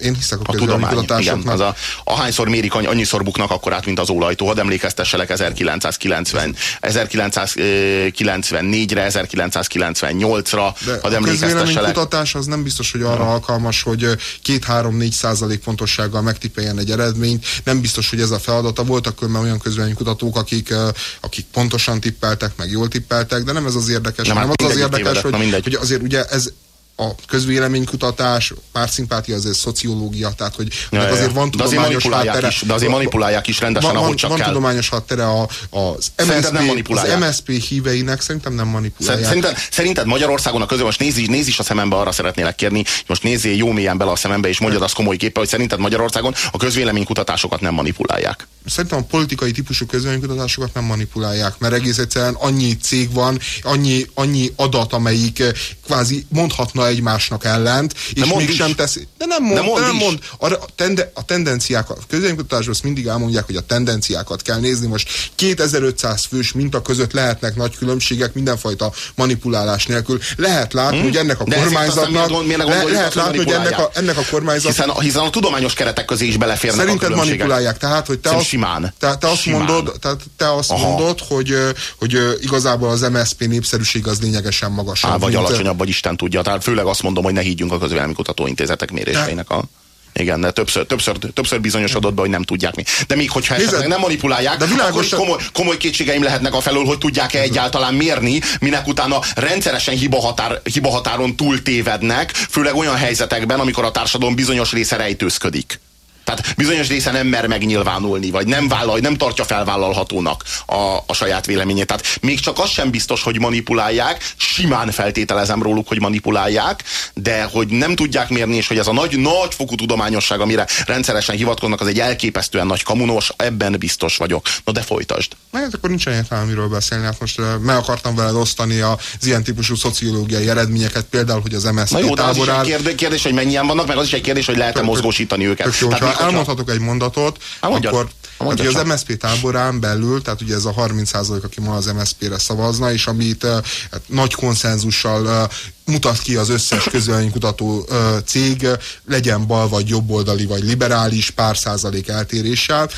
Én hiszek a, a tudomány, igen, az a, ahányszor mérik, annyiszor buknak akkor át, mint az ólajtó. Hadd emlékeztesselek 1990, 1994-re, 1998-ra. Hadd emlékeztesselek. kutatás az nem biztos, hogy arra alkalmas, hogy 2-3-4 százalék pontossággal megtippeljen egy eredményt. Nem biztos, hogy ez a feladata. Voltak különben olyan közvéleménykutatók, akik, akik pontosan tippeltek, meg jól tippeltek, de nem ez az érdekes, nem, hanem hát az az érdekes, hogy, hogy azért ugye ez a közvéleménykutatás, pártszimpátia azért szociológia, tehát hogy ja, ja. azért van tudományos háttere. Is, de azért manipulálják is rendesen, van, ahogy csak van kell. Tudományos háttere a, az, MSZP, nem az MSZP híveinek, szerintem nem manipulálják. Szerinted, szerinted Magyarországon a közül, most nézz, nézz is a szemembe, arra szeretnélek kérni, most nézzél jó mélyen bele a szemembe, és mondjad azt komoly képpel, hogy szerinted Magyarországon a közvéleménykutatásokat nem manipulálják. Szerintem a politikai típusú közvéleménykutatásokat nem manipulálják, mert egész egyszerűen annyi cég van, annyi, annyi adat, amelyik kvázi mondhatna egymásnak ellent, és mégsem tesz. De nem mond, de mond, de nem mond. A, tende, a tendenciákat, a közönkutatásban azt mindig elmondják, hogy a tendenciákat kell nézni. Most 2500 fős minta között lehetnek nagy különbségek mindenfajta manipulálás nélkül. Lehet látni, hmm. hogy ennek a de kormányzatnak le, lehet látni, hogy ennek a, ennek a kormányzatnak... Hiszen, hiszen a tudományos keretek közé is beleférnek Szerinted a manipulálják, tehát, hogy te, azt, simán. Te, te azt simán. mondod, tehát te azt Aha. mondod, hogy, hogy igazából az MSZP népszerűség az lényegesen magasabb. Á, vagy mint, alacsonyabb, vagy Isten tudja. Tehát főleg azt mondom, hogy ne higgyünk a közvéleménykutató intézetek méréseinek a... Igen, de többször, többször, többször bizonyosodott be, hogy nem tudják mi. De még hogyha esetleg nem manipulálják, de világos, akkor komoly, komoly kétségeim lehetnek a felől, hogy tudják-e egyáltalán mérni, minek utána rendszeresen hibahatár, hibahatáron túl tévednek, főleg olyan helyzetekben, amikor a társadalom bizonyos része rejtőzködik. Tehát bizonyos része nem mer megnyilvánulni, vagy nem vállal, nem tartja felvállalhatónak a, a saját véleményét. Tehát még csak az sem biztos, hogy manipulálják, simán feltételezem róluk, hogy manipulálják, de hogy nem tudják mérni, és hogy ez a nagy, nagy fokú tudományosság, amire rendszeresen hivatkoznak, az egy elképesztően nagy kamunos, ebben biztos vagyok. Na de folytasd. Hát akkor nincs értelme, miről beszélni. Hát most meg akartam veled osztani az ilyen típusú szociológiai eredményeket, például, hogy az MSZP Na jó, de az is egy kérdés, hogy mennyien vannak, meg az is egy kérdés, hogy lehet-e mozgósítani őket. Jó, Tehát, elmondhatok egy mondatot, Mondjad. akkor Hát, hogy az MSZP táborán belül, tehát ugye ez a 30% aki ma az MSZP-re szavazna, és amit hát, nagy konszenzussal mutat ki az összes közvéleménykutató cég, legyen bal vagy jobboldali vagy liberális, pár százalék eltéréssel,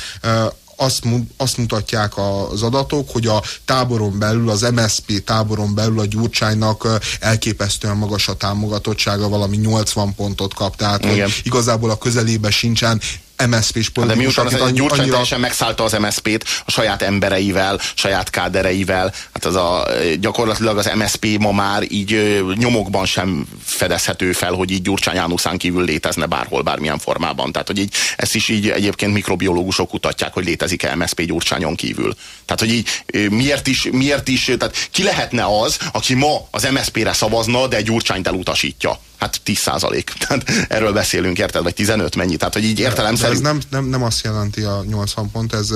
azt, azt mutatják az adatok, hogy a táboron belül, az MSP táboron belül a Gyurcsánynak elképesztően magas a támogatottsága, valami 80 pontot kap, tehát igazából a közelébe sincsen MSZP-s politikus, De miután az annyi, Gyurcsány annyira... teljesen megszállta az MSZP-t a saját embereivel, saját kádereivel, hát az a, gyakorlatilag az MSZP ma már így nyomokban sem fedezhető fel, hogy így Gyurcsány Jánuszán kívül létezne bárhol, bármilyen formában. Tehát, hogy így ezt is így egyébként mikrobiológusok kutatják, hogy létezik-e MSZP Gyurcsányon kívül. Tehát, hogy így miért is, miért is, tehát ki lehetne az, aki ma az MSZP-re szavazna, de Gyurcsányt elutasítja? Hát 10 százalék. erről beszélünk, érted? Vagy 15 mennyi? Tehát, hogy így értelemszerű... Ez nem, nem, nem azt jelenti a 80 pont, ez,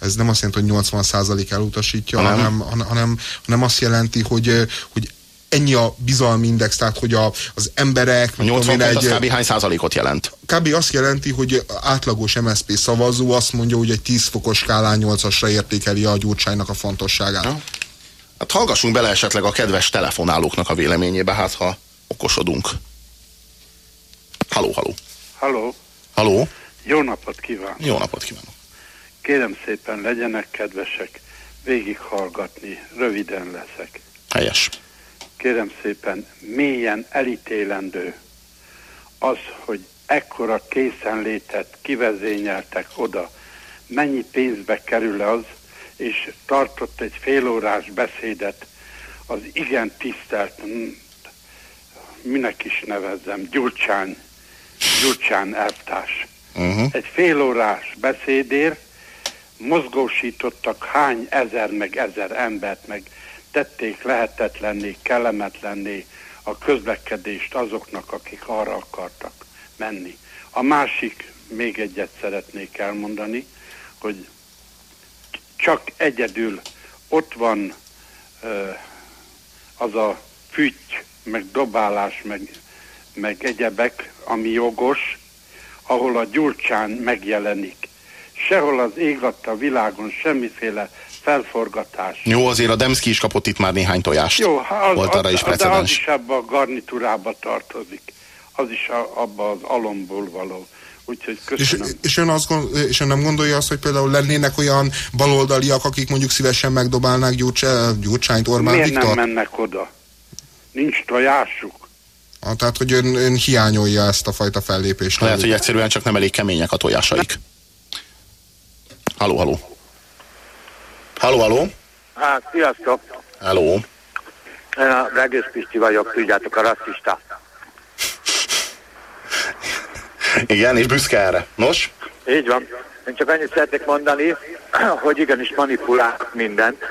ez nem azt jelenti, hogy 80 százalék elutasítja, hanem, hanem, hanem, hanem azt jelenti, hogy, hogy ennyi a bizalmi index, tehát hogy a, az emberek... A 80 pont egy, az kb. hány százalékot jelent? Kb. azt jelenti, hogy átlagos MSZP szavazó azt mondja, hogy egy 10 fokos skálán 8-asra értékeli a gyurcsánynak a fontosságát. Ja. Hát hallgassunk bele esetleg a kedves telefonálóknak a véleményébe, hát ha okosodunk. Haló, haló. Haló. Haló. Jó napot kívánok. Jó napot kívánok. Kérem szépen, legyenek kedvesek végighallgatni, röviden leszek. Helyes. Kérem szépen, mélyen elítélendő az, hogy ekkora készenlétet kivezényeltek oda, mennyi pénzbe kerül az, és tartott egy félórás beszédet az igen tisztelt, minek is nevezzem, Gyurcsány, Gyurcsán elvtárs. Uh-huh. Egy félórás beszédért mozgósítottak hány ezer meg ezer embert, meg tették lehetetlenné, kellemetlenné a közlekedést azoknak, akik arra akartak menni. A másik, még egyet szeretnék elmondani, hogy csak egyedül ott van az a füty, meg dobálás, meg, meg egyebek, ami jogos, ahol a gyurcsán megjelenik. Sehol az ég a világon semmiféle felforgatás. Jó, azért a Demszki is kapott itt már néhány tojást. Jó, az, Volt arra is precedens. De az is ebbe a garnitúrába tartozik. Az is a, abba az alomból való. Úgyhogy köszönöm. És, és, ön azt gond, és ön nem gondolja azt, hogy például lennének olyan baloldaliak, akik mondjuk szívesen megdobálnák Gyurcsá, Gyurcsányt, Orbán Miért Viktor? nem mennek oda? Nincs tojásuk. Ah, tehát, hogy ön, ön hiányolja ezt a fajta fellépést. Lehet, hogy egyszerűen csak nem elég kemények a tojásaik. Haló, haló. Haló, haló. Hát, sziasztok. Haló. Én a Regész Pisti vagyok, tudjátok, a rasszista. Igen, és büszke erre. Nos? Így van. Én csak annyit szeretnék mondani, hogy igenis manipulál mindent.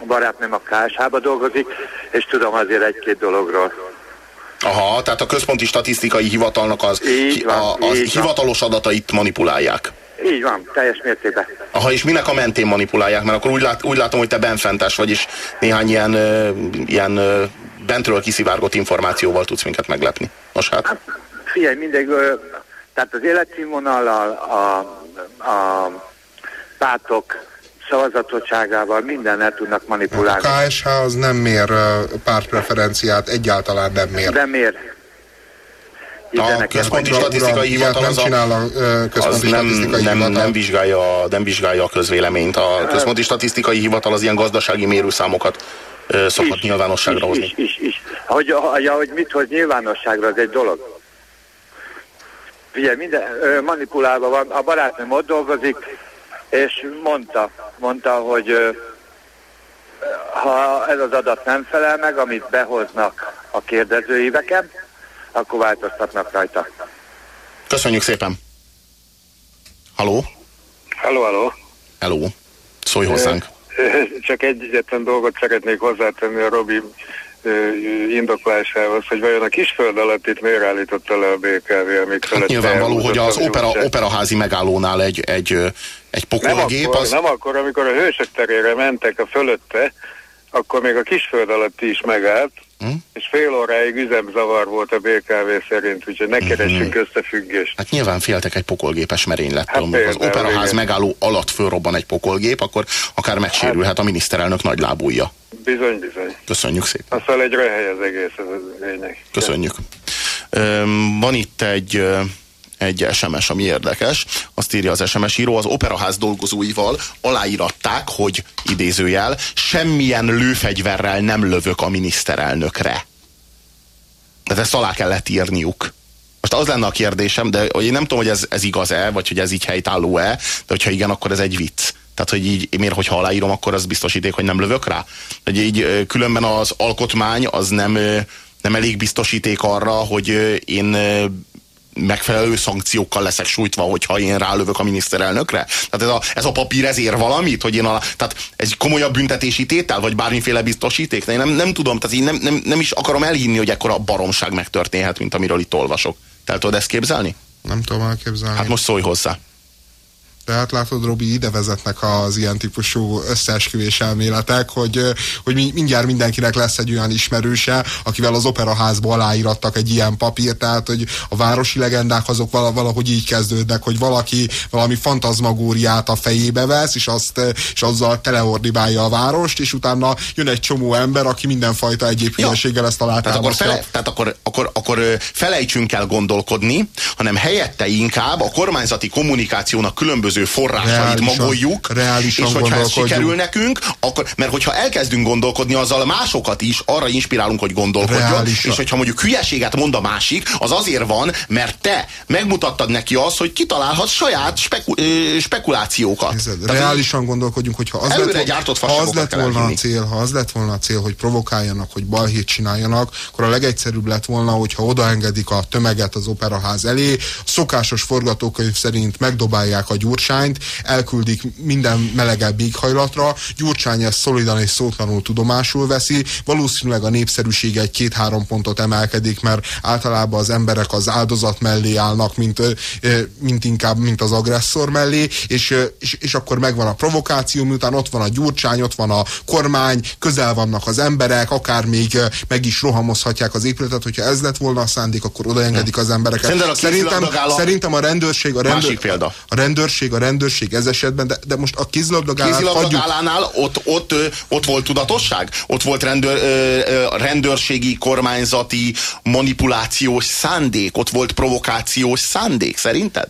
A barát nem a KSH-ba dolgozik, és tudom azért egy-két dologról. Aha, tehát a központi statisztikai hivatalnak az, van, a, az hivatalos van. adatait manipulálják. Így van, teljes mértékben. Aha, és minek a mentén manipulálják? Mert akkor úgy, lát, úgy látom, hogy te benfentes vagy, és néhány ilyen, ö, ilyen ö, bentről kiszivárgott információval tudsz minket meglepni. Most hát. hát figyelj, mindegy, ö, tehát az életszínvonallal, a, a pártok szavazatottságával el tudnak manipulálni. A KSH az nem mér pártpreferenciát, egyáltalán nem mér. Nem mér a központi statisztikai hivatal az, nem a, az nem, nem, nem, vizsgálja, nem vizsgálja a közvéleményt. A központi statisztikai hivatal az ilyen gazdasági mérőszámokat szokott is, nyilvánosságra hozni. Is, is, is. Hogy, ja, hogy mit hoz nyilvánosságra, az egy dolog. Ugye minden manipulálva van, a barátnőm ott dolgozik, és mondta, mondta, hogy ha ez az adat nem felel meg, amit behoznak a kérdezőíveken, akkor változtatnak rajta. Köszönjük szépen! Haló? Haló, haló! Hello! Szólj hozzánk! Csak egyetlen dolgot szeretnék hozzátenni a Robi indoklásához, hogy vajon a kisföld alatt itt miért állította le a BKV, amik hát nyilvánvaló, hogy az opera, operaházi megállónál egy, egy, egy pokolgép... Nem akkor, az... nem akkor, amikor a hősök terére mentek a fölötte, akkor még a kisföld alatt is megállt, hm? és fél óráig üzemzavar volt a BKV szerint, úgyhogy ne keressünk hm. összefüggést. Hát nyilván féltek egy pokolgépes merénylettől. Hát az operaház igen. megálló alatt fölrobban egy pokolgép, akkor akár megsérülhet hát, a miniszterelnök nagy lábúja. Bizony, bizony. Köszönjük szépen. Aztán egy rehely az egész, ez a lényeg. Köszönjük. Van itt egy egy SMS, ami érdekes. Azt írja az SMS író, az operaház dolgozóival aláíratták, hogy idézőjel, semmilyen lőfegyverrel nem lövök a miniszterelnökre. Tehát ezt alá kellett írniuk. Most az lenne a kérdésem, de én nem tudom, hogy ez, ez igaz-e, vagy hogy ez így helytálló-e, de hogyha igen, akkor ez egy vicc. Tehát, hogy így, miért, hogyha aláírom, akkor az biztosíték, hogy nem lövök rá? Hogy így különben az alkotmány az nem, nem elég biztosíték arra, hogy én megfelelő szankciókkal leszek sújtva, hogyha én rálövök a miniszterelnökre? Tehát ez a, ez a papír ezért valamit, hogy én a, tehát egy komolyabb büntetési tétel, vagy bármiféle biztosíték? Én nem, nem tudom, tehát én nem, nem, nem is akarom elhinni, hogy ekkora baromság megtörténhet, mint amiről itt olvasok. Te tudod ezt képzelni? Nem tudom elképzelni. Hát most szólj hozzá. Tehát látod, Robi, ide vezetnek az ilyen típusú összeesküvés elméletek, hogy, hogy mindjárt mindenkinek lesz egy olyan ismerőse, akivel az operaházba aláírattak egy ilyen papírt, tehát hogy a városi legendák azok valahogy így kezdődnek, hogy valaki valami fantazmagóriát a fejébe vesz, és, azt, és azzal teleordibálja a várost, és utána jön egy csomó ember, aki mindenfajta egyéb ja. ezt alá tehát akkor, fele, tehát akkor, akkor, akkor felejtsünk el gondolkodni, hanem helyette inkább a kormányzati kommunikációnak különböző különböző forrásait reálisan, magoljuk, reálisan és hogyha ez sikerül nekünk, akkor, mert hogyha elkezdünk gondolkodni, azzal másokat is arra inspirálunk, hogy gondolkodjon, reálisan. és hogyha mondjuk hülyeséget mond a másik, az azért van, mert te megmutattad neki azt, hogy kitalálhat saját speku, spekulációkat. Tehát, reálisan gondolkodjunk, hogyha az lett, gyártott ha az lett volna a cél, ha az lett volna a cél, hogy provokáljanak, hogy balhét csináljanak, akkor a legegyszerűbb lett volna, hogyha odaengedik a tömeget az operaház elé, szokásos forgatókönyv szerint megdobálják a gyurcs Gyurcsányt, elküldik minden melegebb éghajlatra, Gyurcsány ezt szolidan és szótlanul tudomásul veszi, valószínűleg a népszerűsége egy két-három pontot emelkedik, mert általában az emberek az áldozat mellé állnak, mint, mint inkább, mint az agresszor mellé, és, és, és akkor megvan a provokáció, miután ott van a Gyurcsány, ott van a kormány, közel vannak az emberek, akár még meg is rohamozhatják az épületet, hogyha ez lett volna a szándék, akkor odaengedik az embereket. Szerintem, szerintem a rendőrség, a, rendőr, a rendőrség a rendőrség ez esetben, de, de most a kézilabdagálánál... Kézilabdagálánál ott, ott, ott volt tudatosság? Ott volt rendőr, rendőrségi, kormányzati, manipulációs szándék? Ott volt provokációs szándék, szerinted?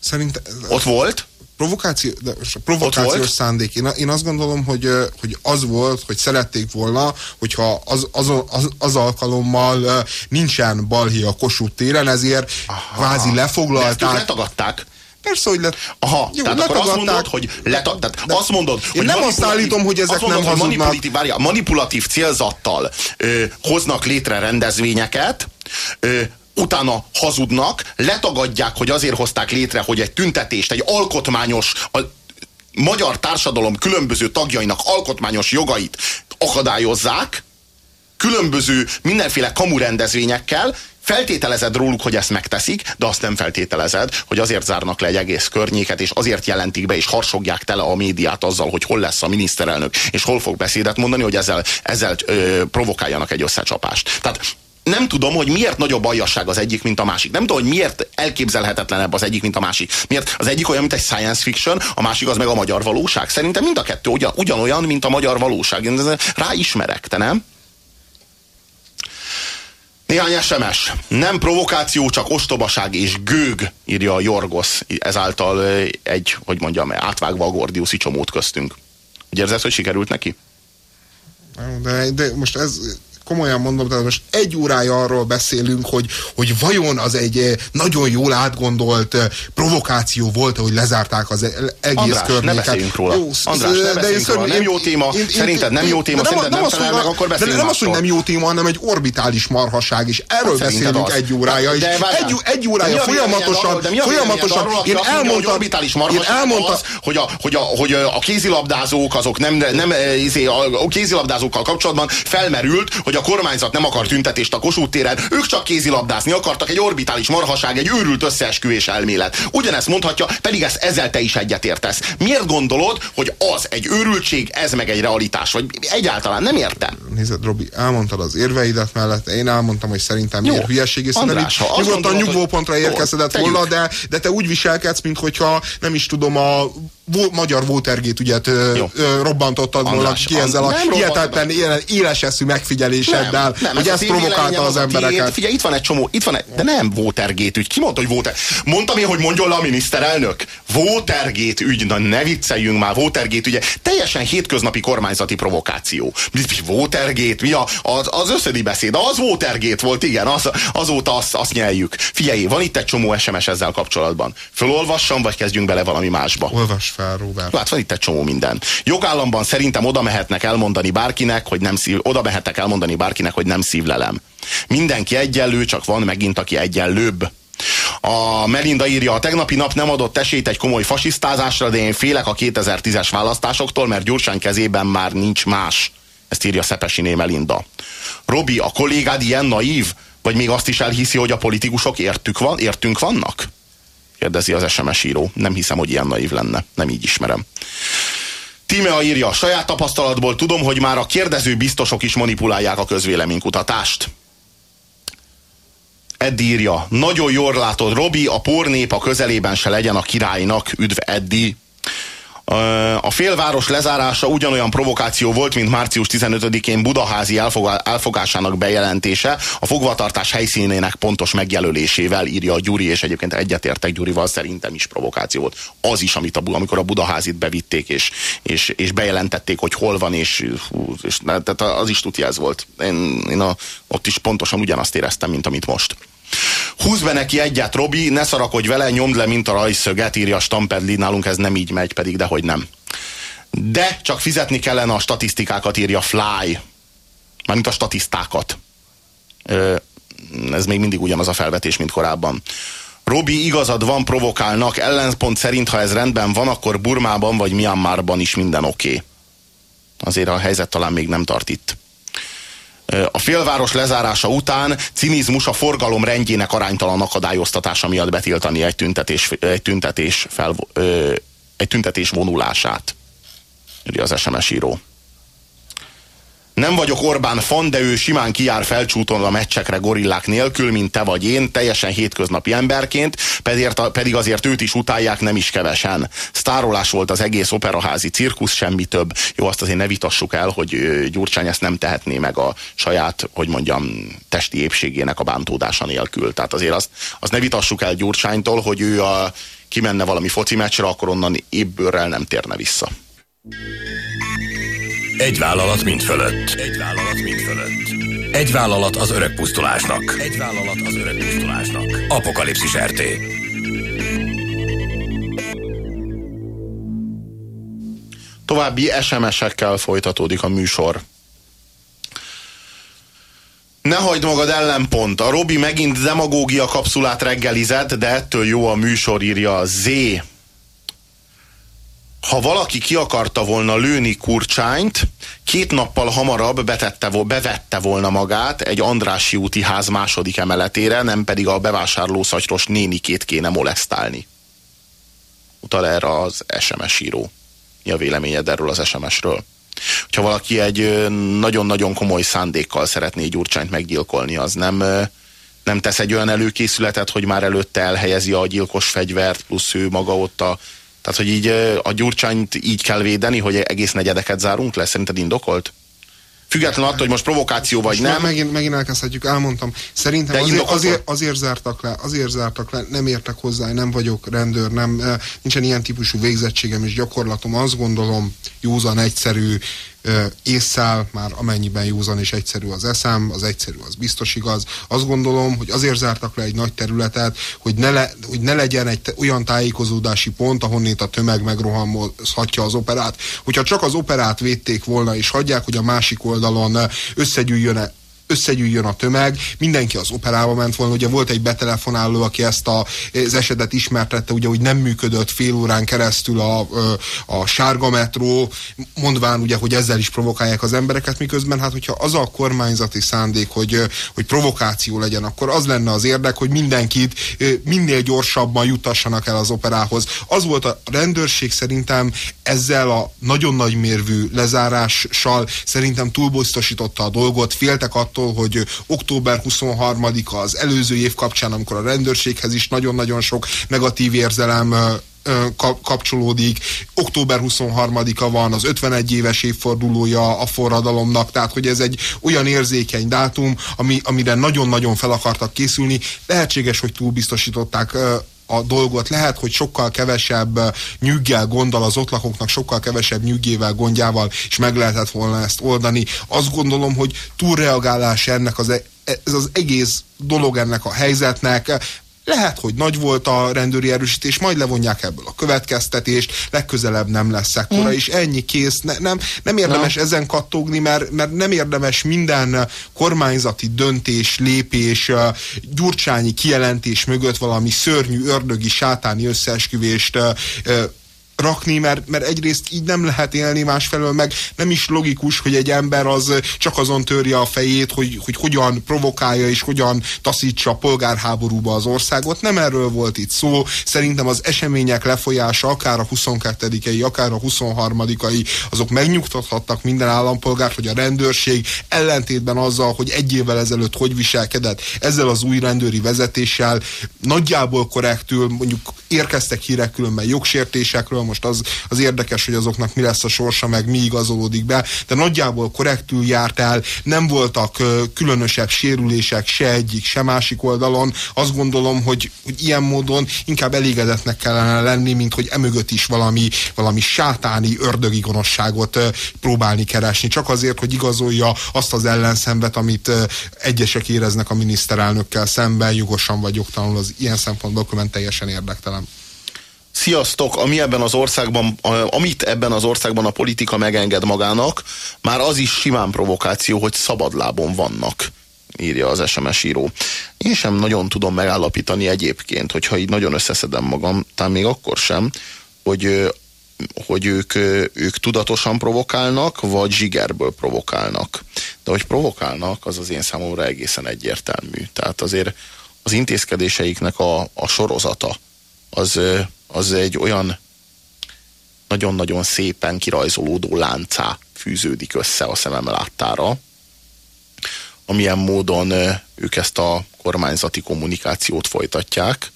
Szerintem... Ott volt? provokáció, de provokációs szándék. Én, én azt gondolom, hogy, hogy az volt, hogy szerették volna, hogyha az, az, az, az alkalommal nincsen balhé a Kossuth téren, ezért Aha. kvázi lefoglalták. De ezt letagadták. Persze, hogy lett. Aha, Jó, tehát akkor azt mondod, hogy leta, tehát de, azt mondod, hogy nem azt állítom, hogy ezek mondod, nem hazudnak. Manipulatív, várja, manipulatív célzattal ö, hoznak létre rendezvényeket, ö, utána hazudnak, letagadják, hogy azért hozták létre, hogy egy tüntetést, egy alkotmányos, a magyar társadalom különböző tagjainak alkotmányos jogait akadályozzák, különböző mindenféle kamurendezvényekkel, Feltételezed róluk, hogy ezt megteszik, de azt nem feltételezed, hogy azért zárnak le egy egész környéket, és azért jelentik be, és harsogják tele a médiát azzal, hogy hol lesz a miniszterelnök, és hol fog beszédet mondani, hogy ezzel, ezzel ö, provokáljanak egy összecsapást. Tehát nem tudom, hogy miért nagyobb aljasság az egyik, mint a másik. Nem tudom, hogy miért elképzelhetetlenebb az egyik, mint a másik. Miért az egyik olyan, mint egy science fiction, a másik az meg a magyar valóság. Szerintem mind a kettő ugyan, ugyanolyan, mint a magyar valóság. Én ráismerek, te nem? Néhány SMS. Nem provokáció, csak ostobaság és gőg, írja a Jorgos. Ezáltal egy, hogy mondjam, átvágva a Gordiuszi csomót köztünk. Úgy érzed, hogy sikerült neki? De, de most ez komolyan mondom, tehát most egy órája arról beszélünk, hogy, hogy vajon az egy eh, nagyon jól átgondolt eh, provokáció volt, hogy lezárták az e- egész András, környéket. ne beszéljünk róla. Jó, András, ne beszéljünk róla. Nem jó téma. Én, én, Szerinted nem jó téma, szerinted nem, nem felel meg, akkor beszéljünk De nem az, hogy nem jó téma, hanem egy orbitális marhaság, és erről hát beszélünk egy órája, és egy, egy órája folyamatosan, folyamatosan, én elmondtam, én elmondtam, hogy a, hogy a, hogy a kézilabdázók azok nem, nem izé, a kézilabdázókkal kapcsolatban felmerült, hogy hogy a kormányzat nem akar tüntetést a Kossuth téren, ők csak kézilabdázni akartak, egy orbitális marhaság, egy őrült összeesküvés elmélet. Ugyanezt mondhatja, pedig ezt ezzel te is egyetértesz. Miért gondolod, hogy az egy őrültség, ez meg egy realitás? Vagy egyáltalán nem értem. Nézd, Robi, elmondtad az érveidet mellett, én elmondtam, hogy szerintem Jó. miért hülyeség, és András, ha nyugodtan nyugvópontra érkezett volna, de, de te úgy viselkedsz, mintha nem is tudom, a magyar Watergate ügyet ö, ö, robbantottad volna ki ezzel a hihetetlen éles eszű megfigyeléseddel, nem, nem, hogy ez ezt provokálta az, az embereket. Figyelj, itt van egy csomó, itt van egy, de nem Watergate ügy. Ki mondta, hogy Water... Mondtam én, hogy mondjon le a miniszterelnök. Watergate ügy, na ne vicceljünk már, Watergate ügye. Teljesen hétköznapi kormányzati provokáció. Watergate, mi a, az, az összedi beszéd, az Watergate volt, igen, az, azóta azt, azt nyeljük. Figyelj, van itt egy csomó SMS ezzel kapcsolatban. Fölolvassam, vagy kezdjünk bele valami másba? Olvas fel, Robert. Van itt egy csomó minden. Jogállamban szerintem oda mehetnek elmondani bárkinek, hogy nem szív, oda mehetek elmondani bárkinek, hogy nem szívlelem. Mindenki egyenlő, csak van megint, aki egyenlőbb. A Melinda írja, a tegnapi nap nem adott esélyt egy komoly fasisztázásra, de én félek a 2010-es választásoktól, mert Gyurcsány kezében már nincs más. Ezt írja Szepesiné Melinda. Robi, a kollégád ilyen naív? Vagy még azt is elhiszi, hogy a politikusok értük van, értünk vannak? Kérdezi az SMS író. Nem hiszem, hogy ilyen naív lenne. Nem így ismerem. Tímea írja, saját tapasztalatból tudom, hogy már a kérdező biztosok is manipulálják a közvéleménykutatást. Eddi írja, nagyon jól látod, Robi, a pornép a közelében se legyen a királynak, üdv Eddi. A félváros lezárása ugyanolyan provokáció volt, mint március 15-én Budaházi elfogásának bejelentése, a fogvatartás helyszínének pontos megjelölésével írja a Gyuri, és egyébként egyetértek Gyurival, szerintem is provokáció volt. Az is, amit a, amikor a Budaházit bevitték, és, és, és bejelentették, hogy hol van, és, és tehát az is tudja ez volt. Én, én a, ott is pontosan ugyanazt éreztem, mint amit most. Húz be neki egyet, Robi, ne szarakodj vele, nyomd le, mint a rajszöget, írja Stampedli, nálunk ez nem így megy, pedig dehogy nem. De csak fizetni kellene a statisztikákat, írja Fly. Mármint a statisztákat. Ez még mindig ugyanaz a felvetés, mint korábban. Robi, igazad van, provokálnak, ellenpont szerint, ha ez rendben van, akkor Burmában vagy Myanmarban is minden oké. Okay. Azért a helyzet talán még nem tart itt. A félváros lezárása után cinizmus a forgalom rendjének aránytalan akadályoztatása miatt betiltani egy tüntetés, egy tüntetés, fel, egy tüntetés vonulását. Írja az SMS író. Nem vagyok Orbán fan, de ő simán kijár felcsúton a meccsekre gorillák nélkül, mint te vagy én, teljesen hétköznapi emberként, pedig, azért őt is utálják, nem is kevesen. Sztárolás volt az egész operaházi cirkusz, semmi több. Jó, azt azért ne vitassuk el, hogy Gyurcsány ezt nem tehetné meg a saját, hogy mondjam, testi épségének a bántódása nélkül. Tehát azért azt, azt ne vitassuk el Gyurcsánytól, hogy ő a, kimenne valami foci meccsre, akkor onnan ébbőrrel nem térne vissza. Egy vállalat mind fölött. Egy vállalat mind fölött. Egy vállalat az öreg pusztulásnak. Egy vállalat az öreg pusztulásnak. Apokalipszis RT. További SMS-ekkel folytatódik a műsor. Ne hagyd magad ellenpont. A Robi megint demagógia kapszulát reggelizett, de ettől jó a műsor, írja Z ha valaki ki akarta volna lőni kurcsányt, két nappal hamarabb betette, bevette volna magát egy Andrási úti ház második emeletére, nem pedig a bevásárló szatyros nénikét kéne molesztálni. Utal erre az SMS író. Mi a véleményed erről az SMS-ről? Ha valaki egy nagyon-nagyon komoly szándékkal szeretné Gyurcsányt meggyilkolni, az nem, nem tesz egy olyan előkészületet, hogy már előtte elhelyezi a gyilkos fegyvert, plusz ő maga ott a tehát, hogy így a Gyurcsányt így kell védeni, hogy egész negyedeket zárunk le? Szerinted indokolt? Független attól, hogy most provokáció vagy most nem. Megint, megint elkezdhetjük, elmondtam. Szerintem azért, azért, azért, zártak le, azért zártak le, nem értek hozzá, nem vagyok rendőr, nem, nincsen ilyen típusú végzettségem és gyakorlatom. Azt gondolom, józan, egyszerű, észszel, már amennyiben józan és egyszerű az eszem, az egyszerű az biztos igaz. Azt gondolom, hogy azért zártak le egy nagy területet, hogy ne, le, hogy ne legyen egy olyan tájékozódási pont, ahonnét a tömeg megrohamozhatja az operát. Hogyha csak az operát védték volna, és hagyják, hogy a másik oldalon összegyűjjön összegyűjjön a tömeg, mindenki az operába ment volna, ugye volt egy betelefonáló, aki ezt a, az esetet ismertette, ugye, hogy nem működött fél órán keresztül a, a sárga metró, mondván ugye, hogy ezzel is provokálják az embereket, miközben hát, hogyha az a kormányzati szándék, hogy, hogy provokáció legyen, akkor az lenne az érdek, hogy mindenkit minél gyorsabban jutassanak el az operához. Az volt a rendőrség szerintem ezzel a nagyon nagy mérvű lezárással szerintem túlbiztosította a dolgot, féltek attól, attól, hogy október 23-a az előző év kapcsán, amikor a rendőrséghez is nagyon-nagyon sok negatív érzelem kapcsolódik. Október 23-a van, az 51 éves évfordulója a forradalomnak, tehát hogy ez egy olyan érzékeny dátum, ami, amire nagyon-nagyon fel akartak készülni. Lehetséges, hogy túlbiztosították a dolgot. Lehet, hogy sokkal kevesebb nyüggel gondol az ott lakóknak, sokkal kevesebb nyüggével, gondjával is meg lehetett volna ezt oldani. Azt gondolom, hogy túlreagálás ennek az, e, ez az egész dolog ennek a helyzetnek, lehet, hogy nagy volt a rendőri erősítés, majd levonják ebből a következtetést, legközelebb nem lesz ekkora, mm. és ennyi kész. Ne, nem, nem érdemes no. ezen kattogni, mert, mert nem érdemes minden kormányzati döntés, lépés, gyurcsányi kijelentés mögött valami szörnyű, ördögi, sátáni összeesküvést rakni, mert, mert egyrészt így nem lehet élni, másfelől meg nem is logikus, hogy egy ember az csak azon törje a fejét, hogy, hogy hogyan provokálja és hogyan taszítsa a polgárháborúba az országot. Nem erről volt itt szó. Szerintem az események lefolyása, akár a 22-ei, akár a 23-ai, azok megnyugtathattak minden állampolgárt, hogy a rendőrség ellentétben azzal, hogy egy évvel ezelőtt hogy viselkedett, ezzel az új rendőri vezetéssel nagyjából korrektül, mondjuk érkeztek hírek különben jogsértésekről, most az, az érdekes, hogy azoknak mi lesz a sorsa, meg mi igazolódik be, de nagyjából korrektül járt el, nem voltak különösebb sérülések se egyik, se másik oldalon. Azt gondolom, hogy, hogy ilyen módon inkább elégedetnek kellene lenni, mint hogy emögött is valami, valami sátáni, ördögi gonoszságot próbálni keresni, csak azért, hogy igazolja azt az ellenszembet, amit egyesek éreznek a miniszterelnökkel szemben, jogosan vagy jogtalanul, az ilyen szempontból teljesen érdektelen sziasztok, ami ebben az országban, amit ebben az országban a politika megenged magának, már az is simán provokáció, hogy szabadlábon vannak írja az SMS író. Én sem nagyon tudom megállapítani egyébként, hogyha így nagyon összeszedem magam, talán még akkor sem, hogy, hogy ők, ők tudatosan provokálnak, vagy zsigerből provokálnak. De hogy provokálnak, az az én számomra egészen egyértelmű. Tehát azért az intézkedéseiknek a, a sorozata, az, az egy olyan nagyon-nagyon szépen kirajzolódó láncá fűződik össze a szemem láttára, amilyen módon ők ezt a kormányzati kommunikációt folytatják,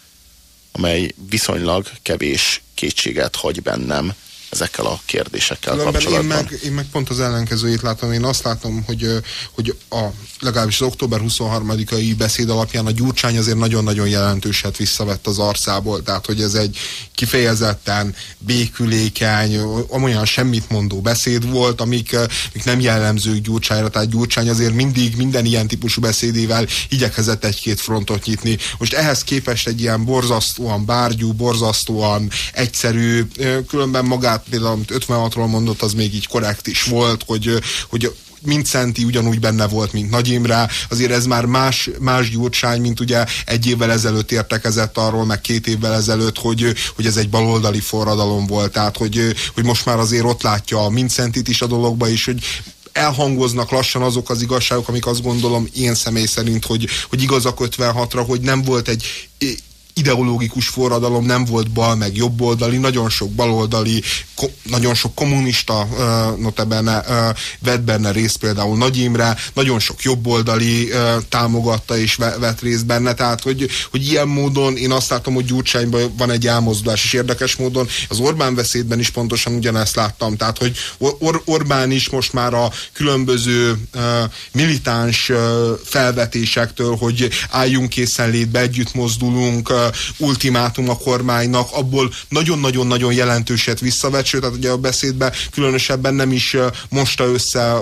amely viszonylag kevés kétséget hagy bennem ezekkel a kérdésekkel Különben kapcsolatban. Én meg, én meg pont az ellenkezőjét látom. Én azt látom, hogy, hogy a, legalábbis az október 23-ai beszéd alapján a Gyurcsány azért nagyon-nagyon jelentőset visszavett az arcából. Tehát, hogy ez egy kifejezetten békülékeny, olyan semmit mondó beszéd volt, amik, amik nem jellemző Gyurcsányra. Tehát Gyurcsány azért mindig minden ilyen típusú beszédével igyekezett egy-két frontot nyitni. Most ehhez képest egy ilyen borzasztóan bárgyú, borzasztóan egyszerű, különben magát tehát például amit 56-ról mondott, az még így korrekt is volt, hogy, hogy mint Szenti ugyanúgy benne volt, mint Nagy Imre, azért ez már más, más gyurcsány, mint ugye egy évvel ezelőtt értekezett arról, meg két évvel ezelőtt, hogy, hogy ez egy baloldali forradalom volt, tehát hogy, hogy most már azért ott látja a Szentit is a dologba, és hogy elhangoznak lassan azok az igazságok, amik azt gondolom én személy szerint, hogy, hogy igazak 56-ra, hogy nem volt egy ideológikus forradalom nem volt bal meg jobboldali, nagyon sok baloldali, ko, nagyon sok kommunista uh, notabene uh, vett benne részt, például Nagy Imre, nagyon sok jobboldali uh, támogatta és vett részt benne, tehát hogy, hogy ilyen módon én azt látom, hogy Gyurcsányban van egy elmozdulás, és érdekes módon az Orbán beszédben is pontosan ugyanezt láttam, tehát hogy Or Orbán is most már a különböző uh, militáns uh, felvetésektől, hogy álljunk készen létbe, együtt mozdulunk, uh, ultimátum a kormánynak, abból nagyon-nagyon-nagyon jelentőset visszavett, sőt, tehát ugye a beszédben különösebben nem is mosta össze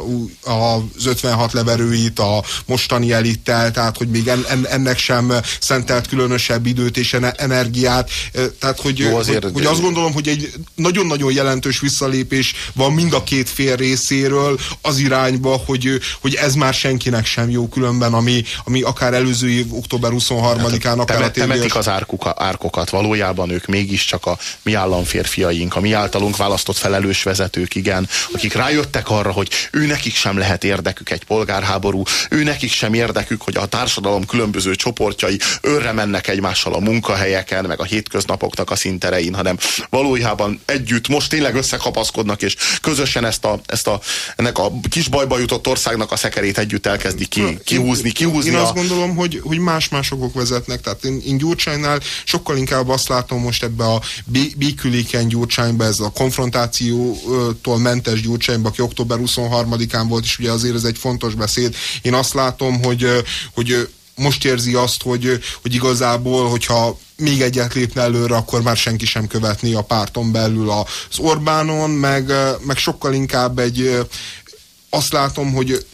az 56 leverőit a mostani elittel, tehát hogy még en, en, ennek sem szentelt különösebb időt és energiát, tehát hogy, Jó, azért, hogy, hogy azt gondolom, hogy egy nagyon-nagyon jelentős visszalépés van mind a két fél részéről az irányba, hogy, hogy ez már senkinek sem jó különben, ami, ami akár előző év október 23-án, akár a temetik az árkuka, árkokat, valójában ők mégiscsak a mi államférfiaink, a mi általunk választott felelős vezetők, igen, akik rájöttek arra, hogy ő nekik sem lehet érdekük egy polgárháború, ő nekik sem érdekük, hogy a társadalom különböző csoportjai őrre mennek egymással a munkahelyeken, meg a hétköznapoknak a szinterein, hanem valójában együtt most tényleg összekapaszkodnak, és közösen ezt a, ezt a, ennek a kis bajba jutott országnak a szekerét együtt elkezdi ki, kihúzni, kihúzni. Én a... azt gondolom, hogy, hogy más-más okok vezetnek, tehát én, én Gyurcsánynál Gyurcsánynál sokkal inkább azt látom most ebbe a békülékeny Gyurcsányba, ez a konfrontációtól mentes Gyurcsányba, aki október 23-án volt, és ugye azért ez egy fontos beszéd. Én azt látom, hogy, hogy most érzi azt, hogy, hogy igazából, hogyha még egyet lépne előre, akkor már senki sem követni a párton belül az Orbánon, meg, meg sokkal inkább egy azt látom, hogy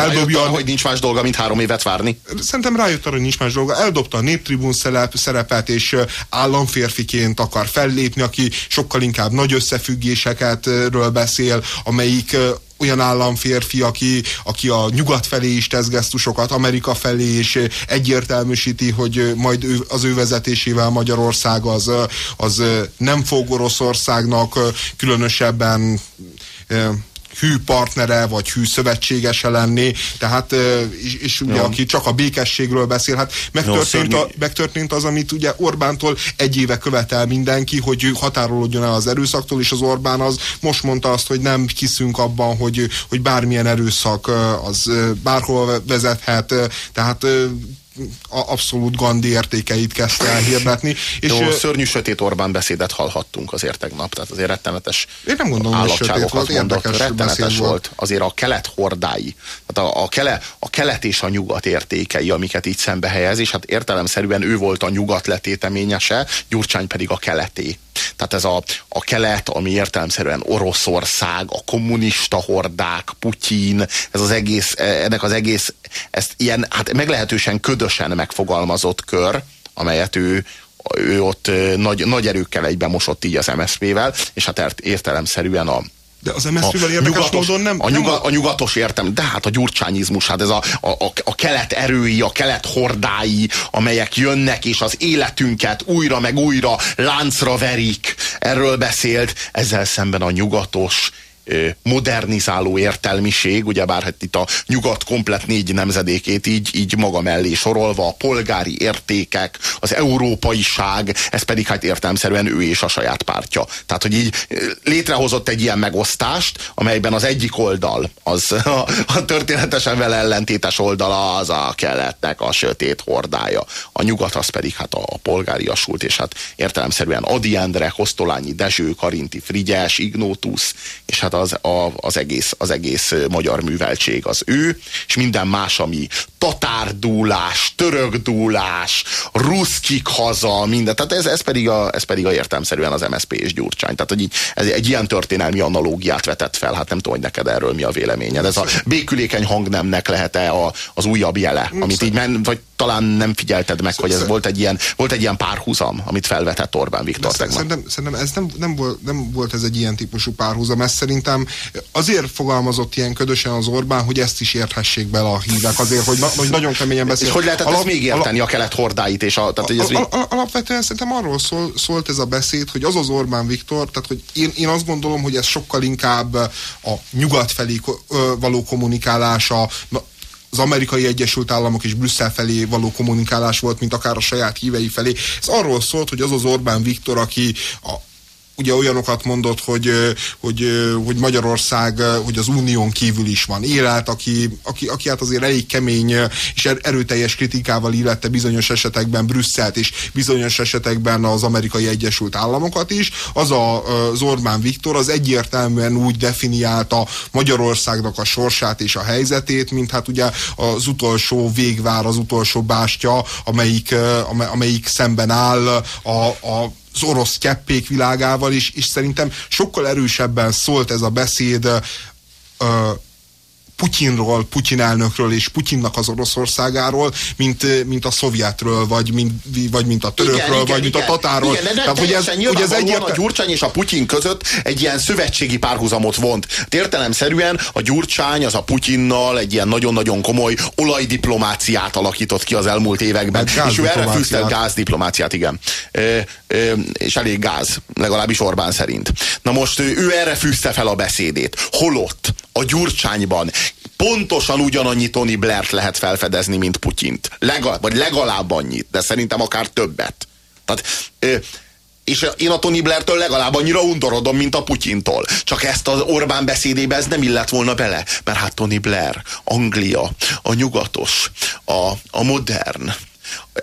eldobja, arra, hogy nincs más dolga, mint három évet várni. Szerintem rájött arra, hogy nincs más dolga. Eldobta a néptribún szerepet, és államférfiként akar fellépni, aki sokkal inkább nagy összefüggéseket ről beszél, amelyik olyan államférfi, aki, aki a nyugat felé is tesz gesztusokat, Amerika felé is egyértelműsíti, hogy majd ő, az ő vezetésével Magyarország az, az nem fog Oroszországnak különösebben hű partnere, vagy hű szövetségese lenni, tehát, és, és ugye, aki csak a békességről beszél, hát megtörtént, a, megtörtént az, amit ugye Orbántól egy éve követel mindenki, hogy határolódjon el az erőszaktól, és az Orbán az most mondta azt, hogy nem hiszünk abban, hogy, hogy bármilyen erőszak az bárhol vezethet, tehát abszolút Gandhi értékeit kezdte el hirdetni. És Jó, szörnyű sötét Orbán beszédet hallhattunk azért tegnap, tehát azért rettenetes Én nem gondolom, hogy sötét volt, mondott, rettenetes volt. volt. Azért a kelet hordái, tehát a, a, kele, a kelet és a nyugat értékei, amiket így szembe helyez, és hát értelemszerűen ő volt a nyugat letéteményese, Gyurcsány pedig a keleté. Tehát ez a, a kelet, ami értelemszerűen Oroszország, a kommunista hordák, Putyin, ez az egész, ennek az egész, ezt ilyen, hát meglehetősen ködösen megfogalmazott kör, amelyet ő, ő ott nagy, nagy erőkkel egyben mosott így az MSZP-vel, és hát értelemszerűen a, de az MSZP-vel érdekes nyugatos, módon nem... A, nyuga, a nyugatos értem, de hát a gyurcsányizmus, hát ez a, a, a, a kelet erői, a kelet hordái, amelyek jönnek, és az életünket újra meg újra láncra verik. Erről beszélt, ezzel szemben a nyugatos modernizáló értelmiség, ugyebár hát itt a nyugat komplet négy nemzedékét így, így maga mellé sorolva, a polgári értékek, az európaiság, ez pedig hát értelmszerűen ő és a saját pártja. Tehát, hogy így létrehozott egy ilyen megosztást, amelyben az egyik oldal, az a, a történetesen vele ellentétes oldala az a keletnek a sötét hordája. A nyugat az pedig hát a, a polgáriasult, és hát értelemszerűen Adi Endre, Kosztolányi Dezső, Karinti Frigyes, Ignótusz, és hát a az, a, az, egész, az egész magyar műveltség az ő, és minden más, ami tatárdúlás, törökdúlás, ruszkik haza, minden. Tehát ez, ez, pedig a, ez pedig a értelmszerűen az MSZP és Gyurcsány. Tehát, hogy így, ez egy ilyen történelmi analógiát vetett fel, hát nem tudom, hogy neked erről mi a véleményed. Ez a békülékeny hangnemnek lehet-e a, az újabb jele, amit így men, vagy talán nem figyelted meg, hogy ez volt egy ilyen, volt egy ilyen párhuzam, amit felvetett Orbán Viktor tegnap. Szerintem, szerintem ez nem, nem, volt, nem volt ez egy ilyen típusú párhuzam, ez szerintem azért fogalmazott ilyen ködösen az Orbán, hogy ezt is érthessék bele a hívek, azért, hogy, hogy nagyon keményen beszél. És hogy lehetett alap, ezt még érteni alap, a kelet hordáit? És a, tehát, hogy ez al, al, alapvetően szerintem arról szól, szólt ez a beszéd, hogy az az Orbán Viktor, tehát hogy én, én azt gondolom, hogy ez sokkal inkább a nyugat felé való kommunikálása, az amerikai Egyesült Államok és Brüsszel felé való kommunikálás volt, mint akár a saját hívei felé. Ez arról szólt, hogy az az Orbán Viktor, aki a ugye olyanokat mondott, hogy, hogy, hogy Magyarország, hogy az unión kívül is van élet, aki, aki, aki hát azért elég kemény és er, erőteljes kritikával illette bizonyos esetekben Brüsszelt és bizonyos esetekben az amerikai Egyesült Államokat is. Az a, az Orbán Viktor az egyértelműen úgy definiálta Magyarországnak a sorsát és a helyzetét, mint hát ugye az utolsó végvár, az utolsó bástya, amelyik, amelyik szemben áll a, a az orosz keppék világával is, és szerintem sokkal erősebben szólt ez a beszéd ö, Putyinról, Putyin elnökről és Putyinnak az Oroszországáról, mint, mint a szovjetről, vagy mint, vagy mint a törökről, igen, vagy igen, mint igen. a tatárról. Igen, de, Tehát, hogy ez, hogy ez egy a Gyurcsány és a Putyin között egy ilyen szövetségi párhuzamot vont. Értelemszerűen a Gyurcsány az a Putyinnal egy ilyen nagyon-nagyon komoly olajdiplomáciát alakított ki az elmúlt években. Hát és ő erre fűzte gázdiplomáciát, igen. És elég gáz, legalábbis Orbán szerint. Na most ő erre fűzte fel a beszédét. Holott a Gyurcsányban pontosan ugyanannyi Tony Blair-t lehet felfedezni, mint Putyint. Legal vagy legalább annyit, de szerintem akár többet. Tehát, és én a Tony Blair-től legalább annyira undorodom, mint a Putyintól. Csak ezt az Orbán beszédébe ez nem illett volna bele. Mert hát Tony Blair, Anglia, a nyugatos, a, a modern,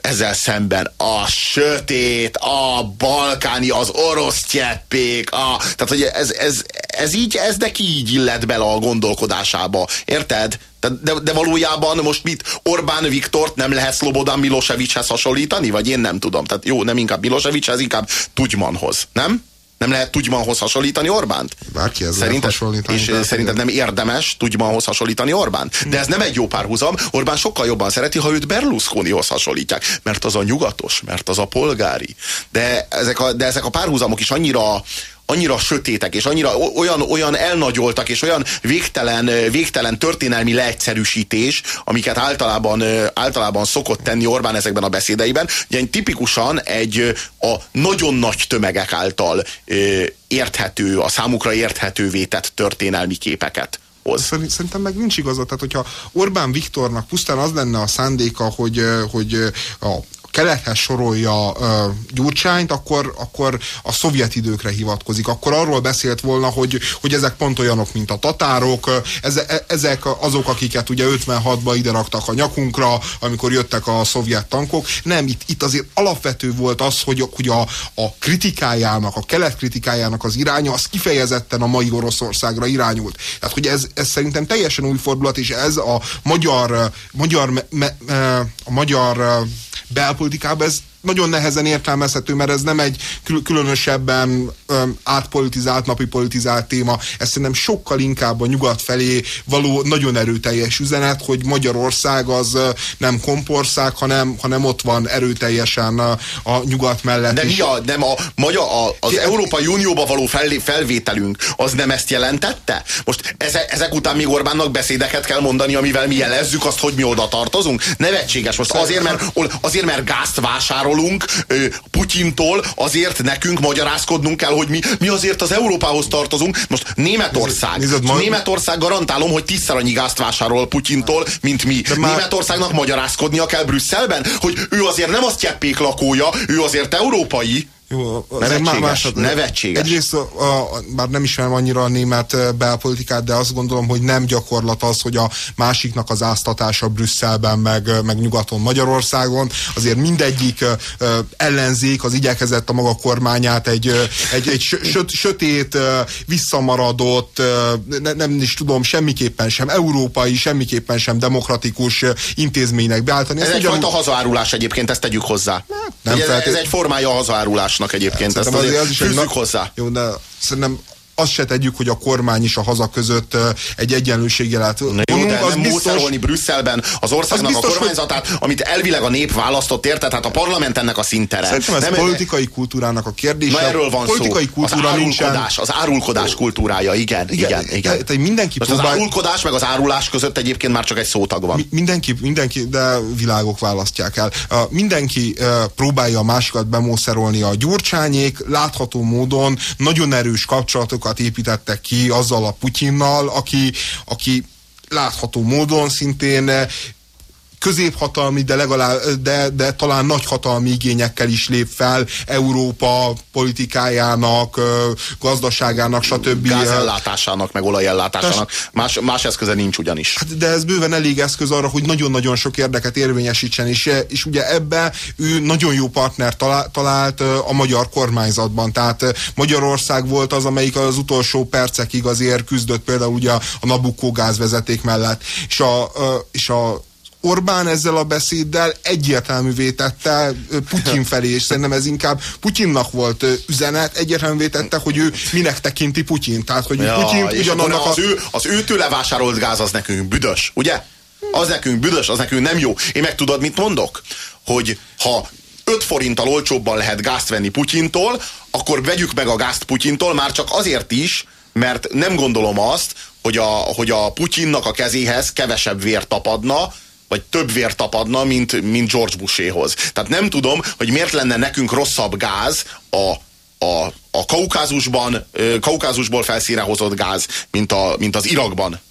ezzel szemben a sötét, a balkáni, az orosz cseppék, a, tehát hogy ez, ez, ez így, ez neki így illet bele a gondolkodásába, érted? De, de, valójában most mit? Orbán Viktort nem lehet Slobodan Milosevichez hasonlítani? Vagy én nem tudom. Tehát jó, nem inkább Milosevichez, inkább Tudjmanhoz, nem? Nem lehet Tudjmanhoz hasonlítani Orbánt? Bárki ez szerinted, hasonlítani. És szerinted nem érdemes Tudjmanhoz hasonlítani Orbánt? De ez nem egy jó párhuzam. Orbán sokkal jobban szereti, ha őt Berlusconihoz hasonlítják. Mert az a nyugatos, mert az a polgári. De ezek a, de ezek a párhuzamok is annyira, annyira sötétek, és annyira olyan, olyan elnagyoltak, és olyan végtelen, végtelen történelmi leegyszerűsítés, amiket általában, általában szokott tenni Orbán ezekben a beszédeiben, ugye tipikusan egy a nagyon nagy tömegek által érthető, a számukra érthetővé tett történelmi képeket hoz. Szerintem meg nincs igazat. Tehát, hogyha Orbán Viktornak pusztán az lenne a szándéka, hogy, hogy a kelethez sorolja uh, Gyurcsányt, akkor, akkor a szovjet időkre hivatkozik. Akkor arról beszélt volna, hogy, hogy ezek pont olyanok, mint a tatárok, eze, e, ezek azok, akiket ugye 56-ban ide raktak a nyakunkra, amikor jöttek a szovjet tankok. Nem, itt, itt azért alapvető volt az, hogy, hogy a, a kritikájának, a kelet kritikájának az iránya, az kifejezetten a mai Oroszországra irányult. Tehát, hogy ez, ez szerintem teljesen új fordulat, és ez a magyar, magyar, me, me, a magyar belpolitikában ez nagyon nehezen értelmezhető, mert ez nem egy különösebben átpolitizált, napi politizált téma. Ez szerintem sokkal inkább a nyugat felé való nagyon erőteljes üzenet, hogy Magyarország az nem kompország, hanem, hanem ott van erőteljesen a, a nyugat mellett. De mi a, nem a, magyar, a, az Ki, Európai Unióba való fel, felvételünk, az nem ezt jelentette? Most eze, ezek után még Orbánnak beszédeket kell mondani, amivel mi jelezzük azt, hogy mi oda tartozunk? Nevetséges. Most azért, mert, azért, mert gázt vásárol vásárolunk Putyintól, azért nekünk magyarázkodnunk kell, hogy mi, mi azért az Európához tartozunk. Most Németország. Nézd, ma... Németország garantálom, hogy tízszer annyi gázt vásárol Putyintól, mint mi. Már... Németországnak magyarázkodnia kell Brüsszelben, hogy ő azért nem a sztyeppék lakója, ő azért európai. Jó, nevetséges, másod, nevetséges. Egyrészt a, a, bár nem ismerem annyira a német belpolitikát, de azt gondolom, hogy nem gyakorlat az, hogy a másiknak az áztatása Brüsszelben, meg, meg nyugaton Magyarországon. Azért mindegyik uh, ellenzék az igyekezett a maga kormányát egy, egy, egy söt, sötét, visszamaradott, ne, nem is tudom, semmiképpen sem európai, semmiképpen sem demokratikus intézménynek beállítani. Ez, ez egyfajta ugyan... hazaárulás egyébként, ezt tegyük hozzá. Nem, ez, ez egy formája a hazaárulás másnak egyébként. Hát, ezt azért, azért fűzzük hozzá. Jó, de szerintem azt se tegyük, hogy a kormány és a haza között egy. Jó, de az nem biztos, Brüsszelben az országnak az biztos, a kormányzatát, hogy... amit elvileg a nép választott, érted? Tehát a parlament ennek a szintere. Szerintem ez nem politikai egy... kultúrának a kérdése. Na erről van politikai szó. Kultúra az árulkodás, nincsen... az árulkodás kultúrája, igen, igen, igen. igen. Te, mindenki próbál... Az árulkodás meg az árulás között egyébként már csak egy szótag van. Mi, mindenki, mindenki, de világok választják el. Uh, mindenki uh, próbálja a másikat bemószerolni a gyurcsányék, látható módon nagyon erős kapcsolatokat kapcsolatokat építettek ki azzal a Putyinnal, aki, aki látható módon szintén középhatalmi, de, legalább, de, de talán nagyhatalmi igényekkel is lép fel Európa politikájának, gazdaságának, stb. Gázellátásának, meg olajellátásának. Más, más eszköze nincs ugyanis. Hát, de ez bőven elég eszköz arra, hogy nagyon-nagyon sok érdeket érvényesítsen, és, és ugye ebbe ő nagyon jó partner talált a magyar kormányzatban. Tehát Magyarország volt az, amelyik az utolsó percekig azért küzdött például ugye a Nabucco gázvezeték mellett. És a, és a Orbán ezzel a beszéddel egyértelművé tette Putyin felé, és szerintem ez inkább Putyinnak volt üzenet, egyértelművé tette, hogy ő minek tekinti Putyin. Tehát, hogy ja, Putyin ugyanannak az, a... ő, az őtől vásárolt gáz az nekünk büdös, ugye? Az nekünk büdös, az nekünk nem jó. Én meg tudod, mit mondok? Hogy ha 5 forinttal olcsóbban lehet gázt venni Putyintól, akkor vegyük meg a gázt Putyintól, már csak azért is, mert nem gondolom azt, hogy a, hogy a Putyinnak a kezéhez kevesebb vér tapadna, vagy több vér tapadna, mint, mint George Bushéhoz. Tehát nem tudom, hogy miért lenne nekünk rosszabb gáz a, a, a kaukázusban, kaukázusból felszíne hozott gáz, mint, a, mint az Irakban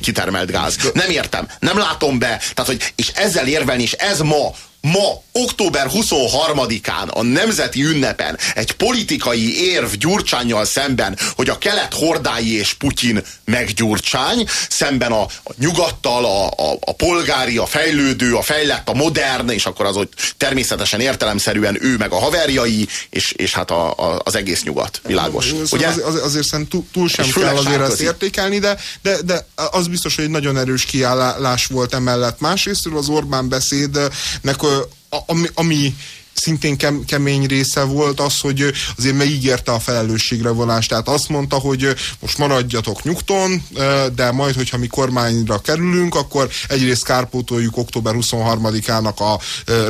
kitermelt gáz. Nem értem, nem látom be. Tehát, hogy, és ezzel érvelni, és ez ma ma, október 23-án a nemzeti ünnepen egy politikai érv Gyurcsányjal szemben, hogy a kelet hordái és Putyin meg Gyurcsány, szemben a, a nyugattal, a, a, a polgári, a fejlődő, a fejlett, a modern, és akkor az, hogy természetesen értelemszerűen ő meg a haverjai, és, és hát a, a, az egész nyugat. Világos. Szóval ugye? Az, az, azért szerintem túl sem és kell azért ezt értékelni, de, de, de az biztos, hogy egy nagyon erős kiállás volt emellett. Másrésztről az Orbán beszédnek ami, ami szintén kem, kemény része volt az, hogy azért megígérte a felelősségre vonást. Tehát azt mondta, hogy most maradjatok nyugton, de majd, hogyha mi kormányra kerülünk, akkor egyrészt kárpótoljuk október 23-ának a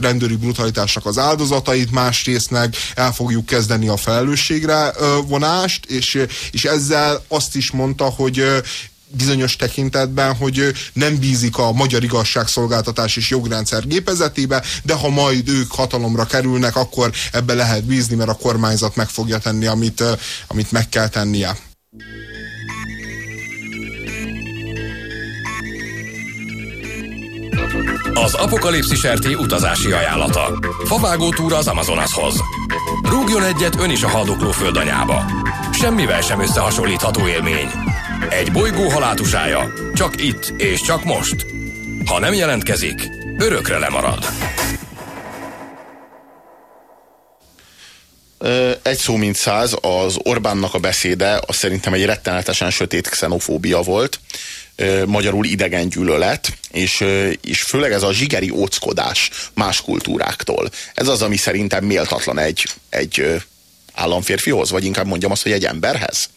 rendőri brutalitásnak az áldozatait, másrészt meg el fogjuk kezdeni a felelősségre vonást, és, és ezzel azt is mondta, hogy bizonyos tekintetben, hogy nem bízik a magyar igazságszolgáltatás és jogrendszer gépezetébe, de ha majd ők hatalomra kerülnek, akkor ebbe lehet bízni, mert a kormányzat meg fogja tenni, amit, amit meg kell tennie. Az Apokalipszis RT utazási ajánlata. Favágó túra az Amazonashoz. Rúgjon egyet ön is a haldokló földanyába. Semmivel sem összehasonlítható élmény. Egy bolygó halátusája. Csak itt és csak most. Ha nem jelentkezik, örökre lemarad. Egy szó mint száz, az Orbánnak a beszéde az szerintem egy rettenetesen sötét xenofóbia volt, magyarul idegen gyűlölet, és, és főleg ez a zsigeri óckodás más kultúráktól. Ez az, ami szerintem méltatlan egy, egy államférfihoz, vagy inkább mondjam azt, hogy egy emberhez.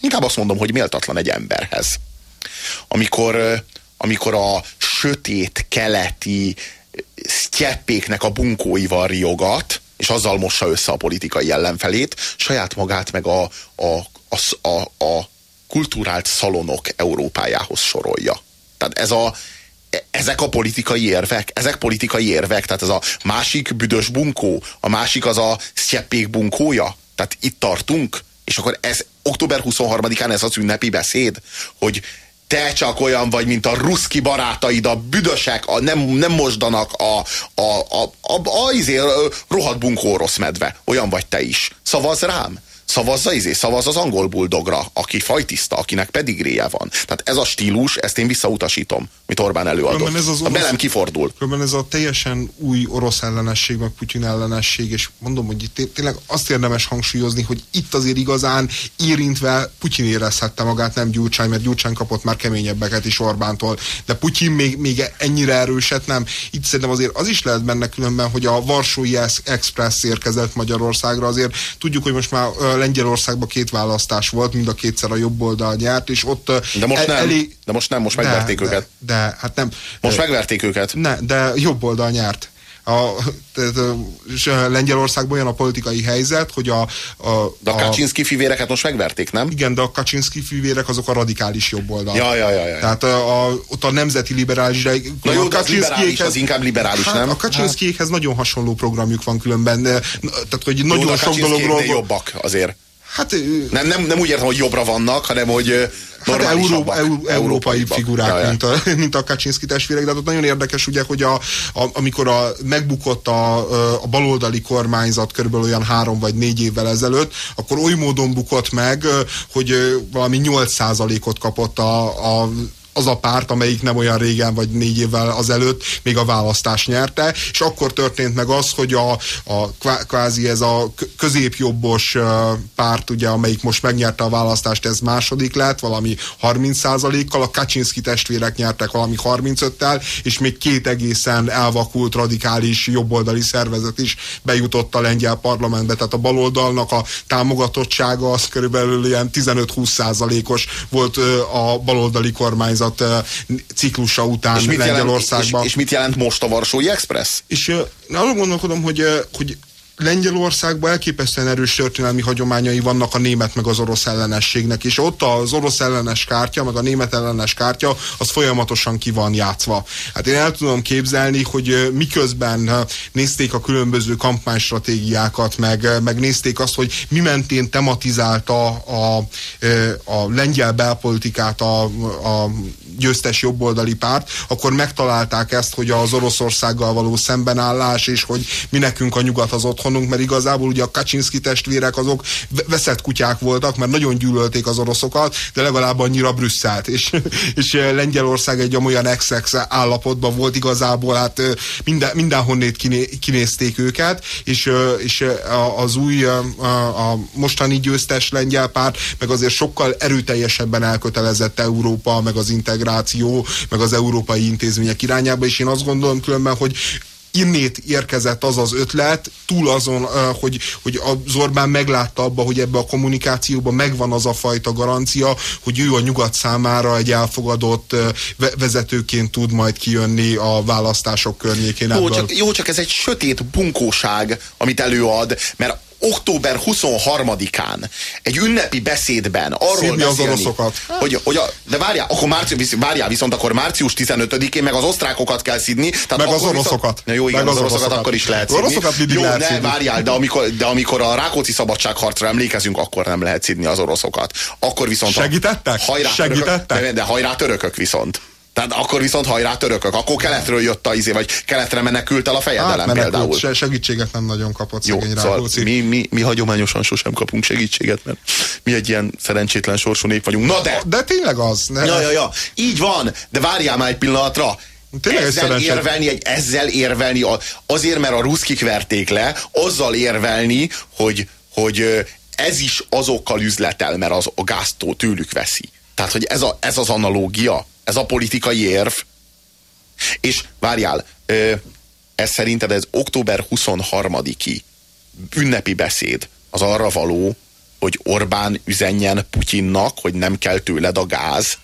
Inkább azt mondom, hogy méltatlan egy emberhez. Amikor, amikor a sötét, keleti sztyeppéknek a bunkóival riogat, és azzal mossa össze a politikai ellenfelét, saját magát meg a, a, a, a, a kulturált szalonok Európájához sorolja. Tehát ez a, ezek a politikai érvek, ezek politikai érvek, tehát ez a másik büdös bunkó, a másik az a sztyeppék bunkója, tehát itt tartunk, és akkor ez október 23-án ez az ünnepi beszéd, hogy te csak olyan vagy, mint a ruszki barátaid, a büdösek, a nem, nem mosdanak a, a, a, a, a, a izé, rohadt bunkó rossz medve. Olyan vagy te is. Szavaz rám szavazza izé, szavaz az angol buldogra, aki fajtiszta, akinek pedigréje van. Tehát ez a stílus, ezt én visszautasítom, mit Orbán előadott. Ez az orosz, a belem kifordul. Különben ez a teljesen új orosz ellenesség, meg Putyin ellenesség, és mondom, hogy itt tényleg azt érdemes hangsúlyozni, hogy itt azért igazán érintve Putyin érezhette magát, nem Gyurcsány, mert Gyurcsány kapott már keményebbeket is Orbántól, de Putyin még, még ennyire erőset nem. Itt szerintem azért az is lehet benne különben, hogy a Varsói Express érkezett Magyarországra, azért tudjuk, hogy most már Lengyelországban két választás volt, mind a kétszer a jobb oldal nyert, és ott de most el, nem, elég... de most nem, most megverték de, őket. De, de, hát nem. Most megverték őket. Ne, de jobb oldal nyert. A, és Lengyelországban olyan a politikai helyzet, hogy a... a de a, a Kaczynszki fivéreket most megverték, nem? Igen, de a Kaczynszki fivérek azok a radikális jobb oldal. Ja, ja, ja, ja. Tehát a, a, ott a nemzeti liberális... De, Na jó, a az, liberális, az inkább liberális, hát, nem? A Kaczynszkiékhez hát. nagyon hasonló programjuk van különben. Tehát, hogy nagyon jó, sok dologról... jobbak azért. Hát, nem, nem, nem úgy értem, hogy jobbra vannak, hanem hogy Hát euró, euró, európai figurák, ja, ja. mint a, mint a Kaczynszki testvérek, de ott nagyon érdekes ugye, hogy a, a, amikor a, megbukott a, a baloldali kormányzat körülbelül olyan három vagy négy évvel ezelőtt, akkor oly módon bukott meg, hogy valami 8%-ot kapott a, a az a párt, amelyik nem olyan régen, vagy négy évvel azelőtt még a választás nyerte, és akkor történt meg az, hogy a, a kvázi ez a középjobbos párt, ugye, amelyik most megnyerte a választást, ez második lett, valami 30%-kal, a Kaczynszki testvérek nyertek valami 35-tel, és még két egészen elvakult, radikális jobboldali szervezet is bejutott a lengyel parlamentbe, tehát a baloldalnak a támogatottsága az körülbelül ilyen 15-20%-os volt a baloldali kormányzat sorozat ciklusa után és mit Lengyelországban. Jelent, és, és mit jelent most a Varsói Express? És uh, arra gondolkodom, hogy, hogy Lengyelországban elképesztően erős történelmi hagyományai vannak a német meg az orosz ellenességnek, és ott az orosz ellenes kártya, meg a német ellenes kártya, az folyamatosan ki van játszva. Hát én el tudom képzelni, hogy miközben nézték a különböző kampánystratégiákat, meg, meg nézték azt, hogy mi mentén tematizálta a, a, lengyel belpolitikát a, a győztes jobboldali párt, akkor megtalálták ezt, hogy az Oroszországgal való szembenállás, és hogy mi nekünk a nyugat az otthonunk, mert igazából ugye a Kaczynszki testvérek azok veszett kutyák voltak, mert nagyon gyűlölték az oroszokat, de legalább annyira Brüsszelt, és, és Lengyelország egy olyan ex állapotban volt igazából, hát minden, mindenhonnét kiné, kinézték őket, és, és az új, a, a mostani győztes lengyel párt, meg azért sokkal erőteljesebben elkötelezett Európa, meg az integráció, meg az európai intézmények irányába, és én azt gondolom különben, hogy innét érkezett az az ötlet, túl azon, hogy, hogy az Orbán meglátta abba, hogy ebbe a kommunikációban megvan az a fajta garancia, hogy ő a nyugat számára egy elfogadott vezetőként tud majd kijönni a választások környékén. Jó, csak, jó, csak ez egy sötét bunkóság, amit előad, mert október 23-án egy ünnepi beszédben arról Szidni az oroszokat. Hogy, hogy a, de várjál, akkor március, várjál, viszont akkor március 15-én meg az osztrákokat kell szidni. Tehát meg az oroszokat. Viszont, jó, igen, meg az, az oroszokat, oroszokat akkor is lehet szidni. Oroszokat jó, lehet ne, szidni. várjál, de amikor, de amikor a Rákóczi szabadságharcra emlékezünk, akkor nem lehet szidni az oroszokat. Akkor viszont Segítettek? A, hajrá Segítettek? Törökök, de, de hajrá törökök viszont. Tehát akkor viszont hajrá törökök, akkor keletről jött a izé, vagy keletre menekült el a fejedelem hát, például. Se, segítséget nem nagyon kapott Jó, szegény szóval mi, mi, mi, hagyományosan sosem kapunk segítséget, mert mi egy ilyen szerencsétlen sorsú nép vagyunk. Na de! De tényleg az. Ne? Ja, ja, ja. Így van, de várjál már egy pillanatra. Tényleg ezzel érvelni, egy, ezzel érvelni, azért, mert a ruszkik verték le, azzal érvelni, hogy, hogy ez is azokkal üzletel, mert az a gáztó tőlük veszi. Tehát, hogy ez, a, ez az analógia, ez a politikai érv. És várjál, ez szerinted ez október 23-i ünnepi beszéd az arra való, hogy Orbán üzenjen Putyinnak, hogy nem kell tőled a gáz?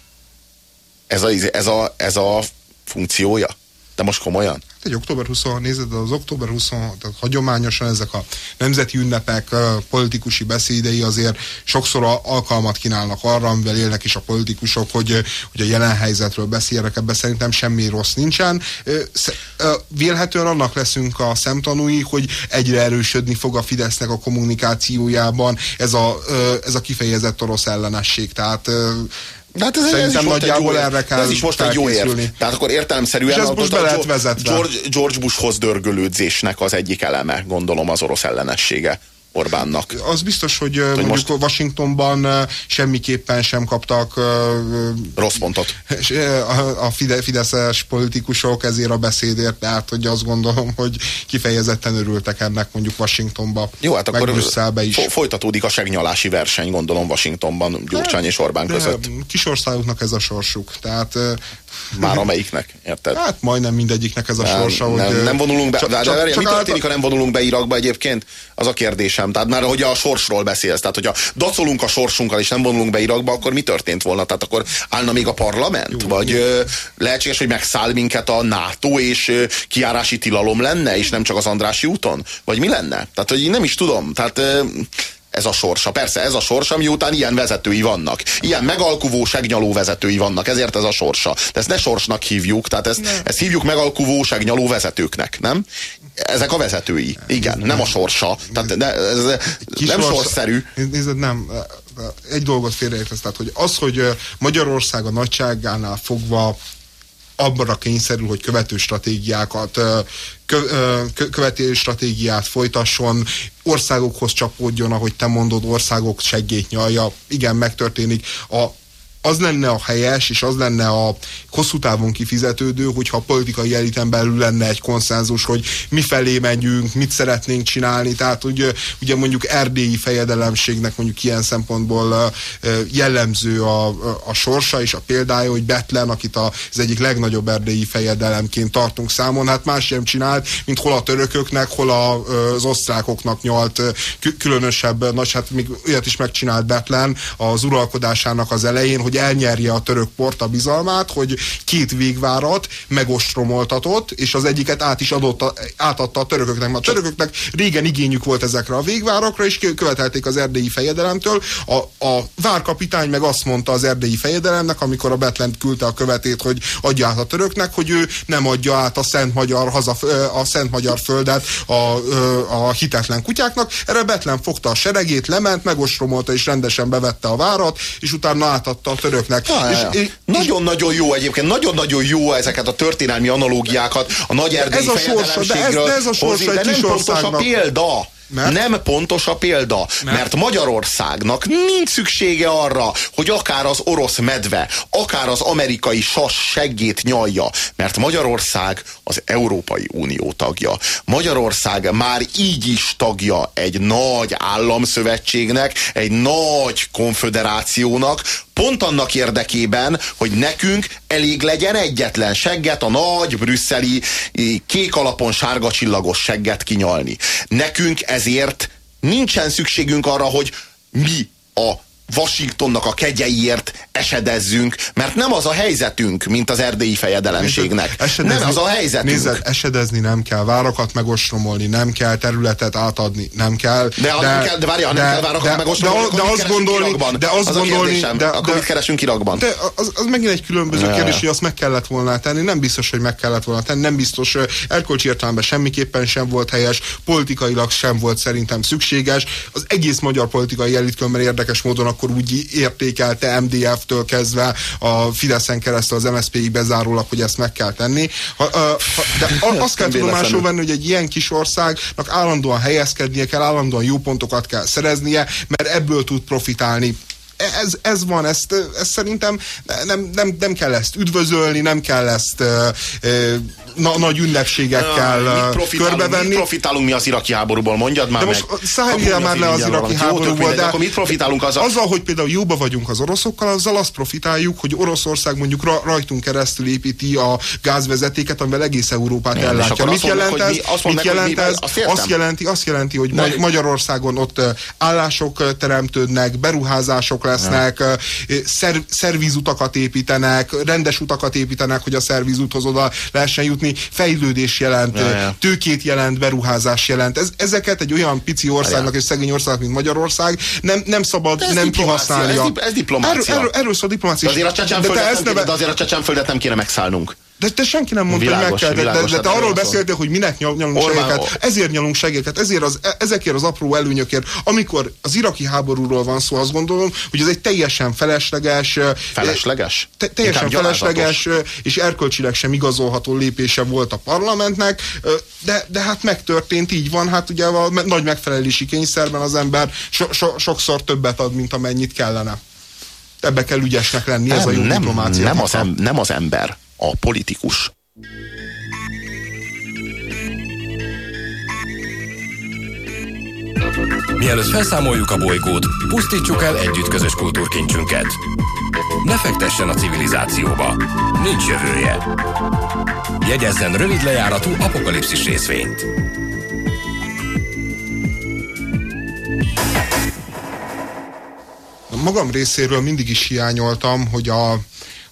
Ez a, ez a, ez a funkciója? De most komolyan? egy október 20, nézed, az október 20, tehát hagyományosan ezek a nemzeti ünnepek, politikusi beszédei azért sokszor alkalmat kínálnak arra, amivel élnek is a politikusok, hogy, hogy a jelen helyzetről beszéljenek, ebben szerintem semmi rossz nincsen. Vélhetően annak leszünk a szemtanúi, hogy egyre erősödni fog a Fidesznek a kommunikációjában ez a, ez a kifejezett orosz ellenesség. Tehát de hát ez, Szerintem ez is nagyjából erre kell Ez is most egy jó érv. Tehát akkor értelemszerűen ez most lehet George, George Bushhoz dörgölődzésnek az egyik eleme, gondolom az orosz ellenessége. Orbánnak. Az biztos, hogy, hogy mondjuk most... Washingtonban semmiképpen sem kaptak rossz pontot. A Fideszes politikusok ezért a beszédért, tehát hogy azt gondolom, hogy kifejezetten örültek ennek mondjuk Washingtonba. Jó, hát akkor is. folytatódik a segnyalási verseny, gondolom Washingtonban Gyurcsány hát, és Orbán között. Kisországoknak ez a sorsuk. Tehát már amelyiknek, érted? Hát majdnem mindegyiknek ez a nem, sorsa. Nem, hogy, nem vonulunk be. Csak, de, de, de, mi történik, ha nem vonulunk be Irakba egyébként? Az a kérdésem. Tehát már hogy a sorsról beszélsz. Tehát, hogyha dacolunk a sorsunkkal és nem vonulunk be Irakba, akkor mi történt volna? Tehát akkor állna még a parlament? Jó, Vagy jó. lehetséges, hogy megszáll minket a NATO és ö, kiárási tilalom lenne, és nem csak az Andrási úton? Vagy mi lenne? Tehát, hogy én nem is tudom. Tehát ö, ez a sorsa. Persze, ez a sorsa, miután ilyen vezetői vannak. Ilyen megalkuvó, segnyaló vezetői vannak, ezért ez a sorsa. De ezt ne sorsnak hívjuk, tehát ezt, ezt hívjuk megalkuvó, segnyaló vezetőknek, nem? Ezek a vezetői. Igen, nem a sorsa. Tehát ne, ez nem sorszerű. Nézd, nem. Egy dolgot félreértesz, tehát hogy az, hogy Magyarország a nagyságánál fogva abban kényszerül, hogy követő stratégiákat, kö, követő stratégiát folytasson, országokhoz csapódjon, ahogy te mondod, országok seggét nyalja. Igen, megtörténik. A az lenne a helyes, és az lenne a hosszú távon kifizetődő, hogyha a politikai eliten belül lenne egy konszenzus, hogy mi felé megyünk, mit szeretnénk csinálni. Tehát ugye, ugye mondjuk erdélyi fejedelemségnek mondjuk ilyen szempontból jellemző a, a sorsa és a példája, hogy Betlen, akit az egyik legnagyobb erdélyi fejedelemként tartunk számon, hát más sem csinált, mint hol a törököknek, hol az osztrákoknak nyalt különösebb, nagy, hát még olyat is megcsinált Betlen az uralkodásának az elején, hogy hogy elnyerje a török porta bizalmát, hogy két végvárat megostromoltatott, és az egyiket át is adott átadta a törököknek. A törököknek régen igényük volt ezekre a végvárakra, és követelték az erdélyi fejedelemtől. A, a várkapitány meg azt mondta az erdélyi fejedelemnek, amikor a Betlent küldte a követét, hogy adja át a töröknek, hogy ő nem adja át a Szent Magyar, haza, a Szent Magyar földet a, a hitetlen kutyáknak. Erre Betlen fogta a seregét, lement, megostromolta és rendesen bevette a várat, és utána átadta a töröknek. Nagyon-nagyon jó egyébként, nagyon-nagyon jó ezeket a történelmi analógiákat, a nagy erdélyi ez a sorsa, de ez, de ez a sorsa de nem pontos a példa. Mert? Nem pontos a példa, mert? mert Magyarországnak nincs szüksége arra, hogy akár az orosz medve, akár az amerikai sas seggét nyalja, mert Magyarország az Európai Unió tagja. Magyarország már így is tagja egy nagy államszövetségnek, egy nagy konfederációnak, pont annak érdekében, hogy nekünk elég legyen egyetlen segget, a nagy brüsszeli kék alapon sárga csillagos segget kinyalni. Nekünk ezért nincsen szükségünk arra, hogy mi a Washingtonnak a kegyeiért esedezzünk, mert nem az a helyzetünk, mint az erdélyi fejedelemségnek. Esedezni, nem az a helyzetünk. Nézd, esedezni nem kell, várakat megostromolni nem kell, területet átadni nem kell. De, de, nem kell, de várja, de, nem kell várakat de, megostromolni, de, de, azt gondolni, Irakban? de azt az gondolni, de, akkor de, mit keresünk Irakban? De az, az megint egy különböző ne. kérdés, hogy azt meg kellett volna tenni. Nem biztos, hogy meg kellett volna tenni. Nem biztos, erkölcsi értelemben semmiképpen sem volt helyes, politikailag sem volt szerintem szükséges. Az egész magyar politikai elit érdekes módon akkor úgy értékelte MDF-től kezdve a Fideszen keresztül az MSZP-ig bezárólag, hogy ezt meg kell tenni. Ha, ha, de azt kell tudomásul venni, hogy egy ilyen kis országnak állandóan helyezkednie kell, állandóan jó pontokat kell szereznie, mert ebből tud profitálni ez, ez van, ezt, ezt szerintem nem, nem, nem kell ezt üdvözölni, nem kell ezt uh, na, nagy ünnepségekkel mit körbevenni. Mit profitálunk mi az iraki háborúból, mondjad már de most szállja már le az iraki háborúból, de, de akkor mit profitálunk az azzal, hogy például jóba vagyunk az oroszokkal, azzal azt profitáljuk, hogy Oroszország mondjuk ra, rajtunk keresztül építi a gázvezetéket, amivel egész Európát Nem, ellátja. Mit jelent ez? Mit jelent ez? Azt jelenti, azt jelenti, hogy Magyarországon ott állások teremtődnek, beruházások lesznek, szer, szervízutakat építenek, rendes utakat építenek, hogy a szervízúthoz oda lehessen jutni fejlődés jelent, ja, ja. tőkét jelent, beruházás jelent. Ez, ezeket egy olyan pici országnak ja. és szegény országnak, mint Magyarország nem, nem szabad ez nem kihasználni. Ez, ez diplomácia. Erről, erről, erről szól diplomácia. De azért a csecsenföldet nem, neve... nem, nem kéne megszállnunk. De te senki nem mondta, világos, hogy meg kell, de, de, de te arról beszéltél, hogy minek nyalunk Orbán, segélyeket, ezért nyalunk segélyeket, ezért az, ezekért az apró előnyökért. Amikor az iraki háborúról van szó, azt gondolom, hogy ez egy teljesen felesleges... Felesleges? Te, teljesen felesleges és erkölcsileg sem igazolható lépése volt a parlamentnek, de, de hát megtörtént, így van, hát ugye a nagy megfelelési kényszerben az ember so, so, sokszor többet ad, mint amennyit kellene. Ebbe kell ügyesnek lenni, nem, ez a jó nem, diplomácia. Nem az, em, nem az ember a politikus. Mielőtt felszámoljuk a bolygót, pusztítsuk el együtt közös kultúrkincsünket. Ne fektessen a civilizációba. Nincs jövője. Jegyezzen rövid lejáratú apokalipszis részvényt. Magam részéről mindig is hiányoltam, hogy a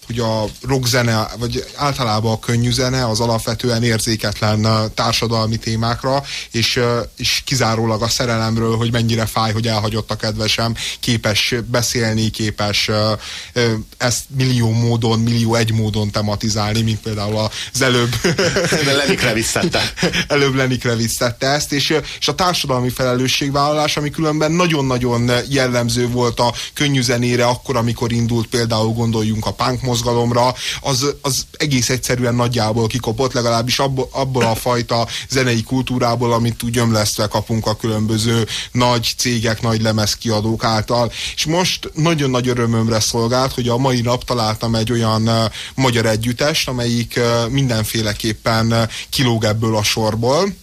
hogy a rockzene, vagy általában a könnyű zene az alapvetően érzéketlen társadalmi témákra, és, és kizárólag a szerelemről, hogy mennyire fáj, hogy elhagyott a kedvesem, képes beszélni, képes ezt millió módon, millió egy módon tematizálni, mint például az előbb De Lenikre visszette. előbb Lenikre visszette ezt, és, és a társadalmi felelősségvállalás, ami különben nagyon-nagyon jellemző volt a könnyű zenére, akkor, amikor indult például gondoljunk a punk mozgalomra, az, az egész egyszerűen nagyjából kikopott, legalábbis abból, abból a fajta zenei kultúrából, amit úgy gömlesztve kapunk a különböző nagy cégek, nagy lemezkiadók által. És most nagyon nagy örömömre szolgált, hogy a mai nap találtam egy olyan magyar együttest, amelyik mindenféleképpen kilóg ebből a sorból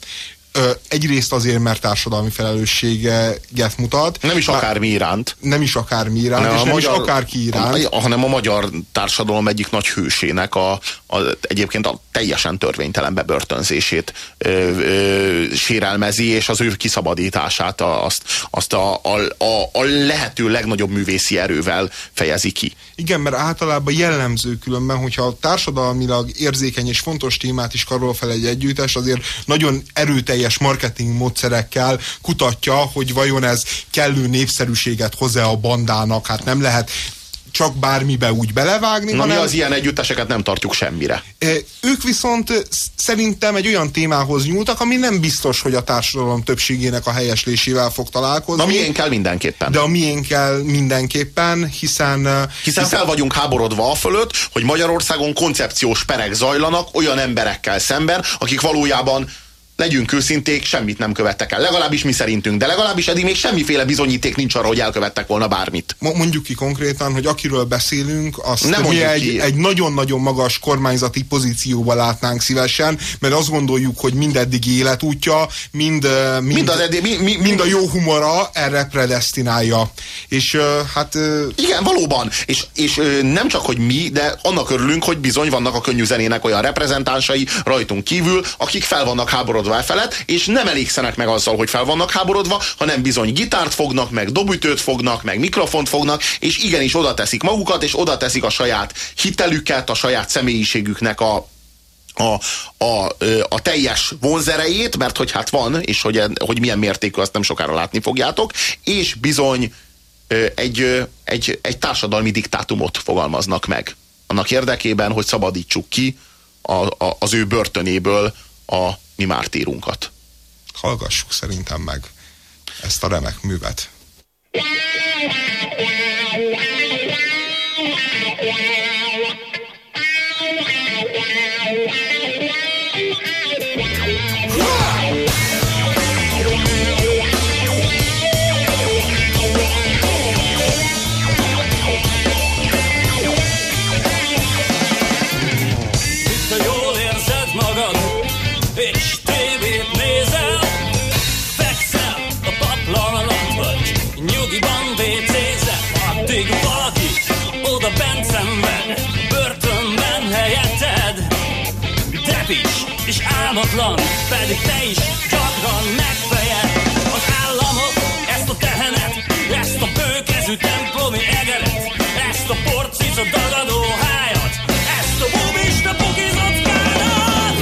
egyrészt azért, mert társadalmi felelősséget mutat. Nem is akármi iránt. Nem is akármi iránt, hanem és nem magyar, is akárki iránt. A, hanem a magyar társadalom egyik nagy hősének a, a egyébként a teljesen törvénytelen bebörtönzését ö, ö, sérelmezi, és az ő kiszabadítását a, azt, azt a, a, a, a lehető legnagyobb művészi erővel fejezi ki. Igen, mert általában jellemző különben, hogyha társadalmilag érzékeny és fontos témát is karol fel egy együttes, azért nagyon erőteljes erőteljes marketing módszerekkel kutatja, hogy vajon ez kellő népszerűséget hoz-e a bandának. Hát nem lehet csak bármibe úgy belevágni. Na hanem, mi az ilyen együtteseket nem tartjuk semmire. Ők viszont szerintem egy olyan témához nyúltak, ami nem biztos, hogy a társadalom többségének a helyeslésével fog találkozni. Na miénk kell mindenképpen. De a miénk kell mindenképpen, hiszen... Hiszen, hiszen fel vagyunk háborodva a fölött, hogy Magyarországon koncepciós perek zajlanak olyan emberekkel szemben, akik valójában legyünk őszinték, semmit nem követtek el. Legalábbis mi szerintünk, de legalábbis eddig még semmiféle bizonyíték nincs arra, hogy elkövettek volna bármit. Mondjuk ki konkrétan, hogy akiről beszélünk, azt nem mi egy, egy nagyon-nagyon magas kormányzati pozícióba látnánk szívesen, mert azt gondoljuk, hogy mindeddigi életútja, mind, mind, mind, az eddig, mi, mi, mind a jó humora erre predestinálja. És hát... Igen, valóban. És, és nem csak, hogy mi, de annak örülünk, hogy bizony vannak a könnyű zenének olyan reprezentánsai rajtunk kívül, akik fel vannak háborodva e felett, és nem elégszenek meg azzal, hogy fel vannak háborodva, hanem bizony gitárt fognak, meg dobütőt fognak, meg mikrofont fognak, és igenis oda teszik magukat, és oda teszik a saját hitelüket, a saját személyiségüknek a a, a, a teljes vonzerejét, mert hogy hát van, és hogy, hogy milyen mértékű, azt nem sokára látni fogjátok, és bizony egy, egy, egy társadalmi diktátumot fogalmaznak meg. Annak érdekében, hogy szabadítsuk ki a, a, az ő börtönéből a mi mártírunkat. Hallgassuk szerintem meg ezt a remek művet. Álmatlan, pedig te is gyakran megfejed az államot, ezt a tehenet, ezt a bőkezű templomi egeret, ezt a porcica dagadó hájat, ezt a bubista pukizott kádat.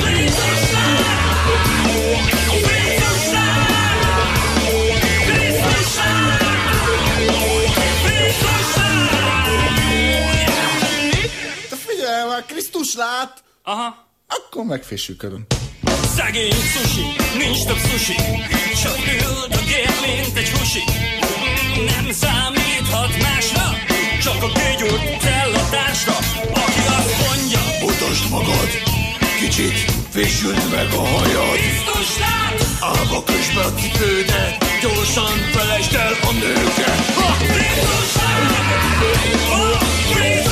De figyelj már, Krisztus lát! Aha. Akkor megfésülködöm. Szegény sushi, nincs több sushi. Csak üldögél, mint egy husi Nem számíthat másra Csak a kigyúrt cellatársra Aki azt mondja Mutasd magad Kicsit fésüld meg a hajad. Biztos lát! Állva közbe a cipődet Gyorsan felejtsd el a nőket. Biztos lát! Biztos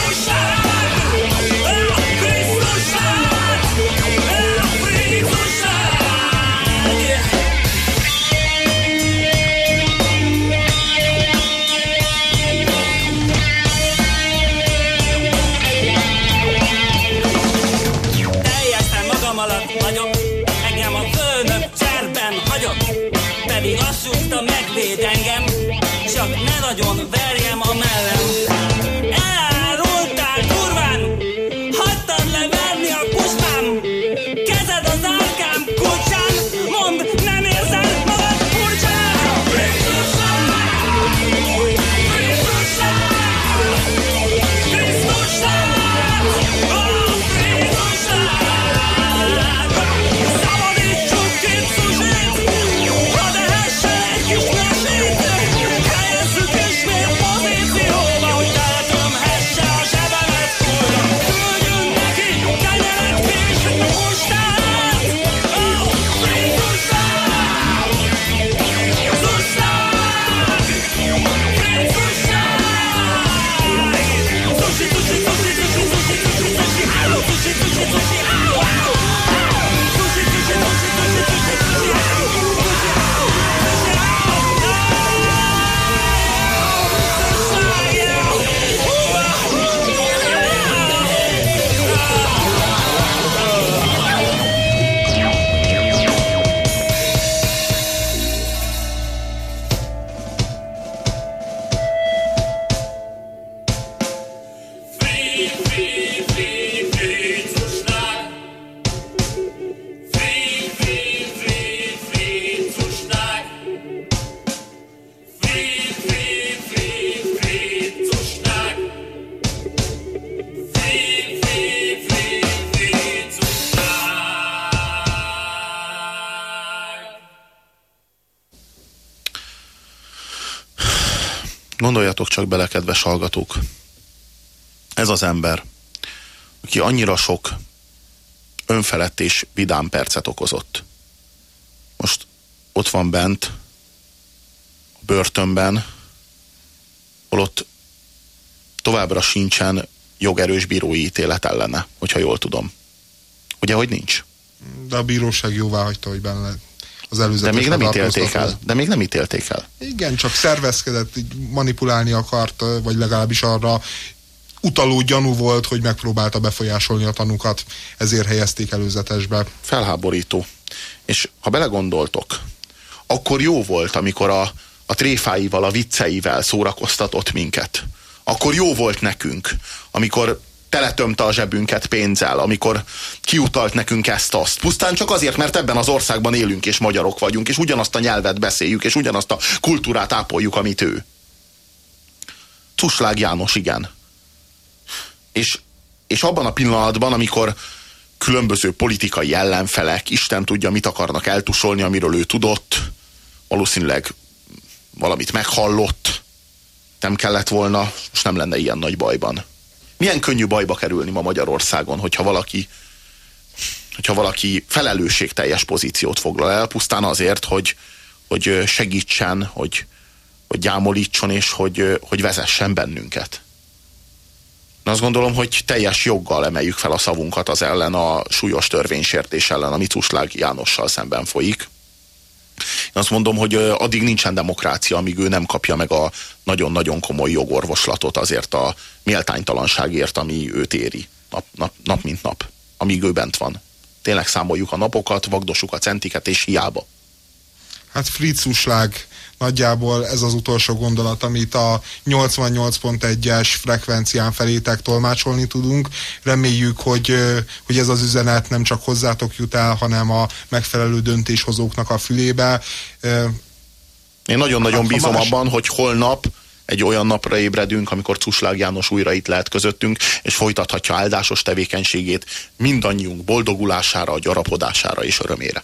csak bele, kedves hallgatók. Ez az ember, aki annyira sok önfelett és vidám percet okozott. ott van bent a börtönben, holott továbbra sincsen jogerős bírói ítélet ellene, hogyha jól tudom. Ugye, hogy nincs? De a bíróság jóvá hagyta, hogy benne az előzetes De még nem ítélték el. De még nem ítélték el. Igen, csak szervezkedett, manipulálni akart, vagy legalábbis arra utaló gyanú volt, hogy megpróbálta befolyásolni a tanukat, ezért helyezték előzetesbe. Felháborító. És ha belegondoltok, akkor jó volt, amikor a, a tréfáival, a vicceivel szórakoztatott minket. Akkor jó volt nekünk, amikor teletömte a zsebünket pénzzel, amikor kiutalt nekünk ezt-azt. Pusztán csak azért, mert ebben az országban élünk és magyarok vagyunk, és ugyanazt a nyelvet beszéljük, és ugyanazt a kultúrát ápoljuk, amit ő. Cuslág János, igen. És, és abban a pillanatban, amikor különböző politikai ellenfelek, Isten tudja, mit akarnak eltusolni, amiről ő tudott, valószínűleg valamit meghallott, nem kellett volna, most nem lenne ilyen nagy bajban. Milyen könnyű bajba kerülni ma Magyarországon, hogyha valaki hogyha valaki felelősségteljes pozíciót foglal el, pusztán azért, hogy, hogy segítsen, hogy, hogy gyámolítson, és hogy, hogy vezessen bennünket. Azt gondolom, hogy teljes joggal emeljük fel a szavunkat az ellen a súlyos törvénysértés ellen, ami Cuslág Jánossal szemben folyik. Én azt mondom, hogy addig nincsen demokrácia, amíg ő nem kapja meg a nagyon-nagyon komoly jogorvoslatot azért a méltánytalanságért, ami őt éri nap, nap, nap mint nap, amíg ő bent van. Tényleg számoljuk a napokat, vagdosuk a centiket, és hiába. Hát Fritzuslág nagyjából ez az utolsó gondolat, amit a 88.1-es frekvencián felétek tolmácsolni tudunk. Reméljük, hogy, hogy ez az üzenet nem csak hozzátok jut el, hanem a megfelelő döntéshozóknak a fülébe. Én nagyon-nagyon bízom más... abban, hogy holnap egy olyan napra ébredünk, amikor Cuslág János újra itt lehet közöttünk, és folytathatja áldásos tevékenységét mindannyiunk boldogulására, gyarapodására és örömére.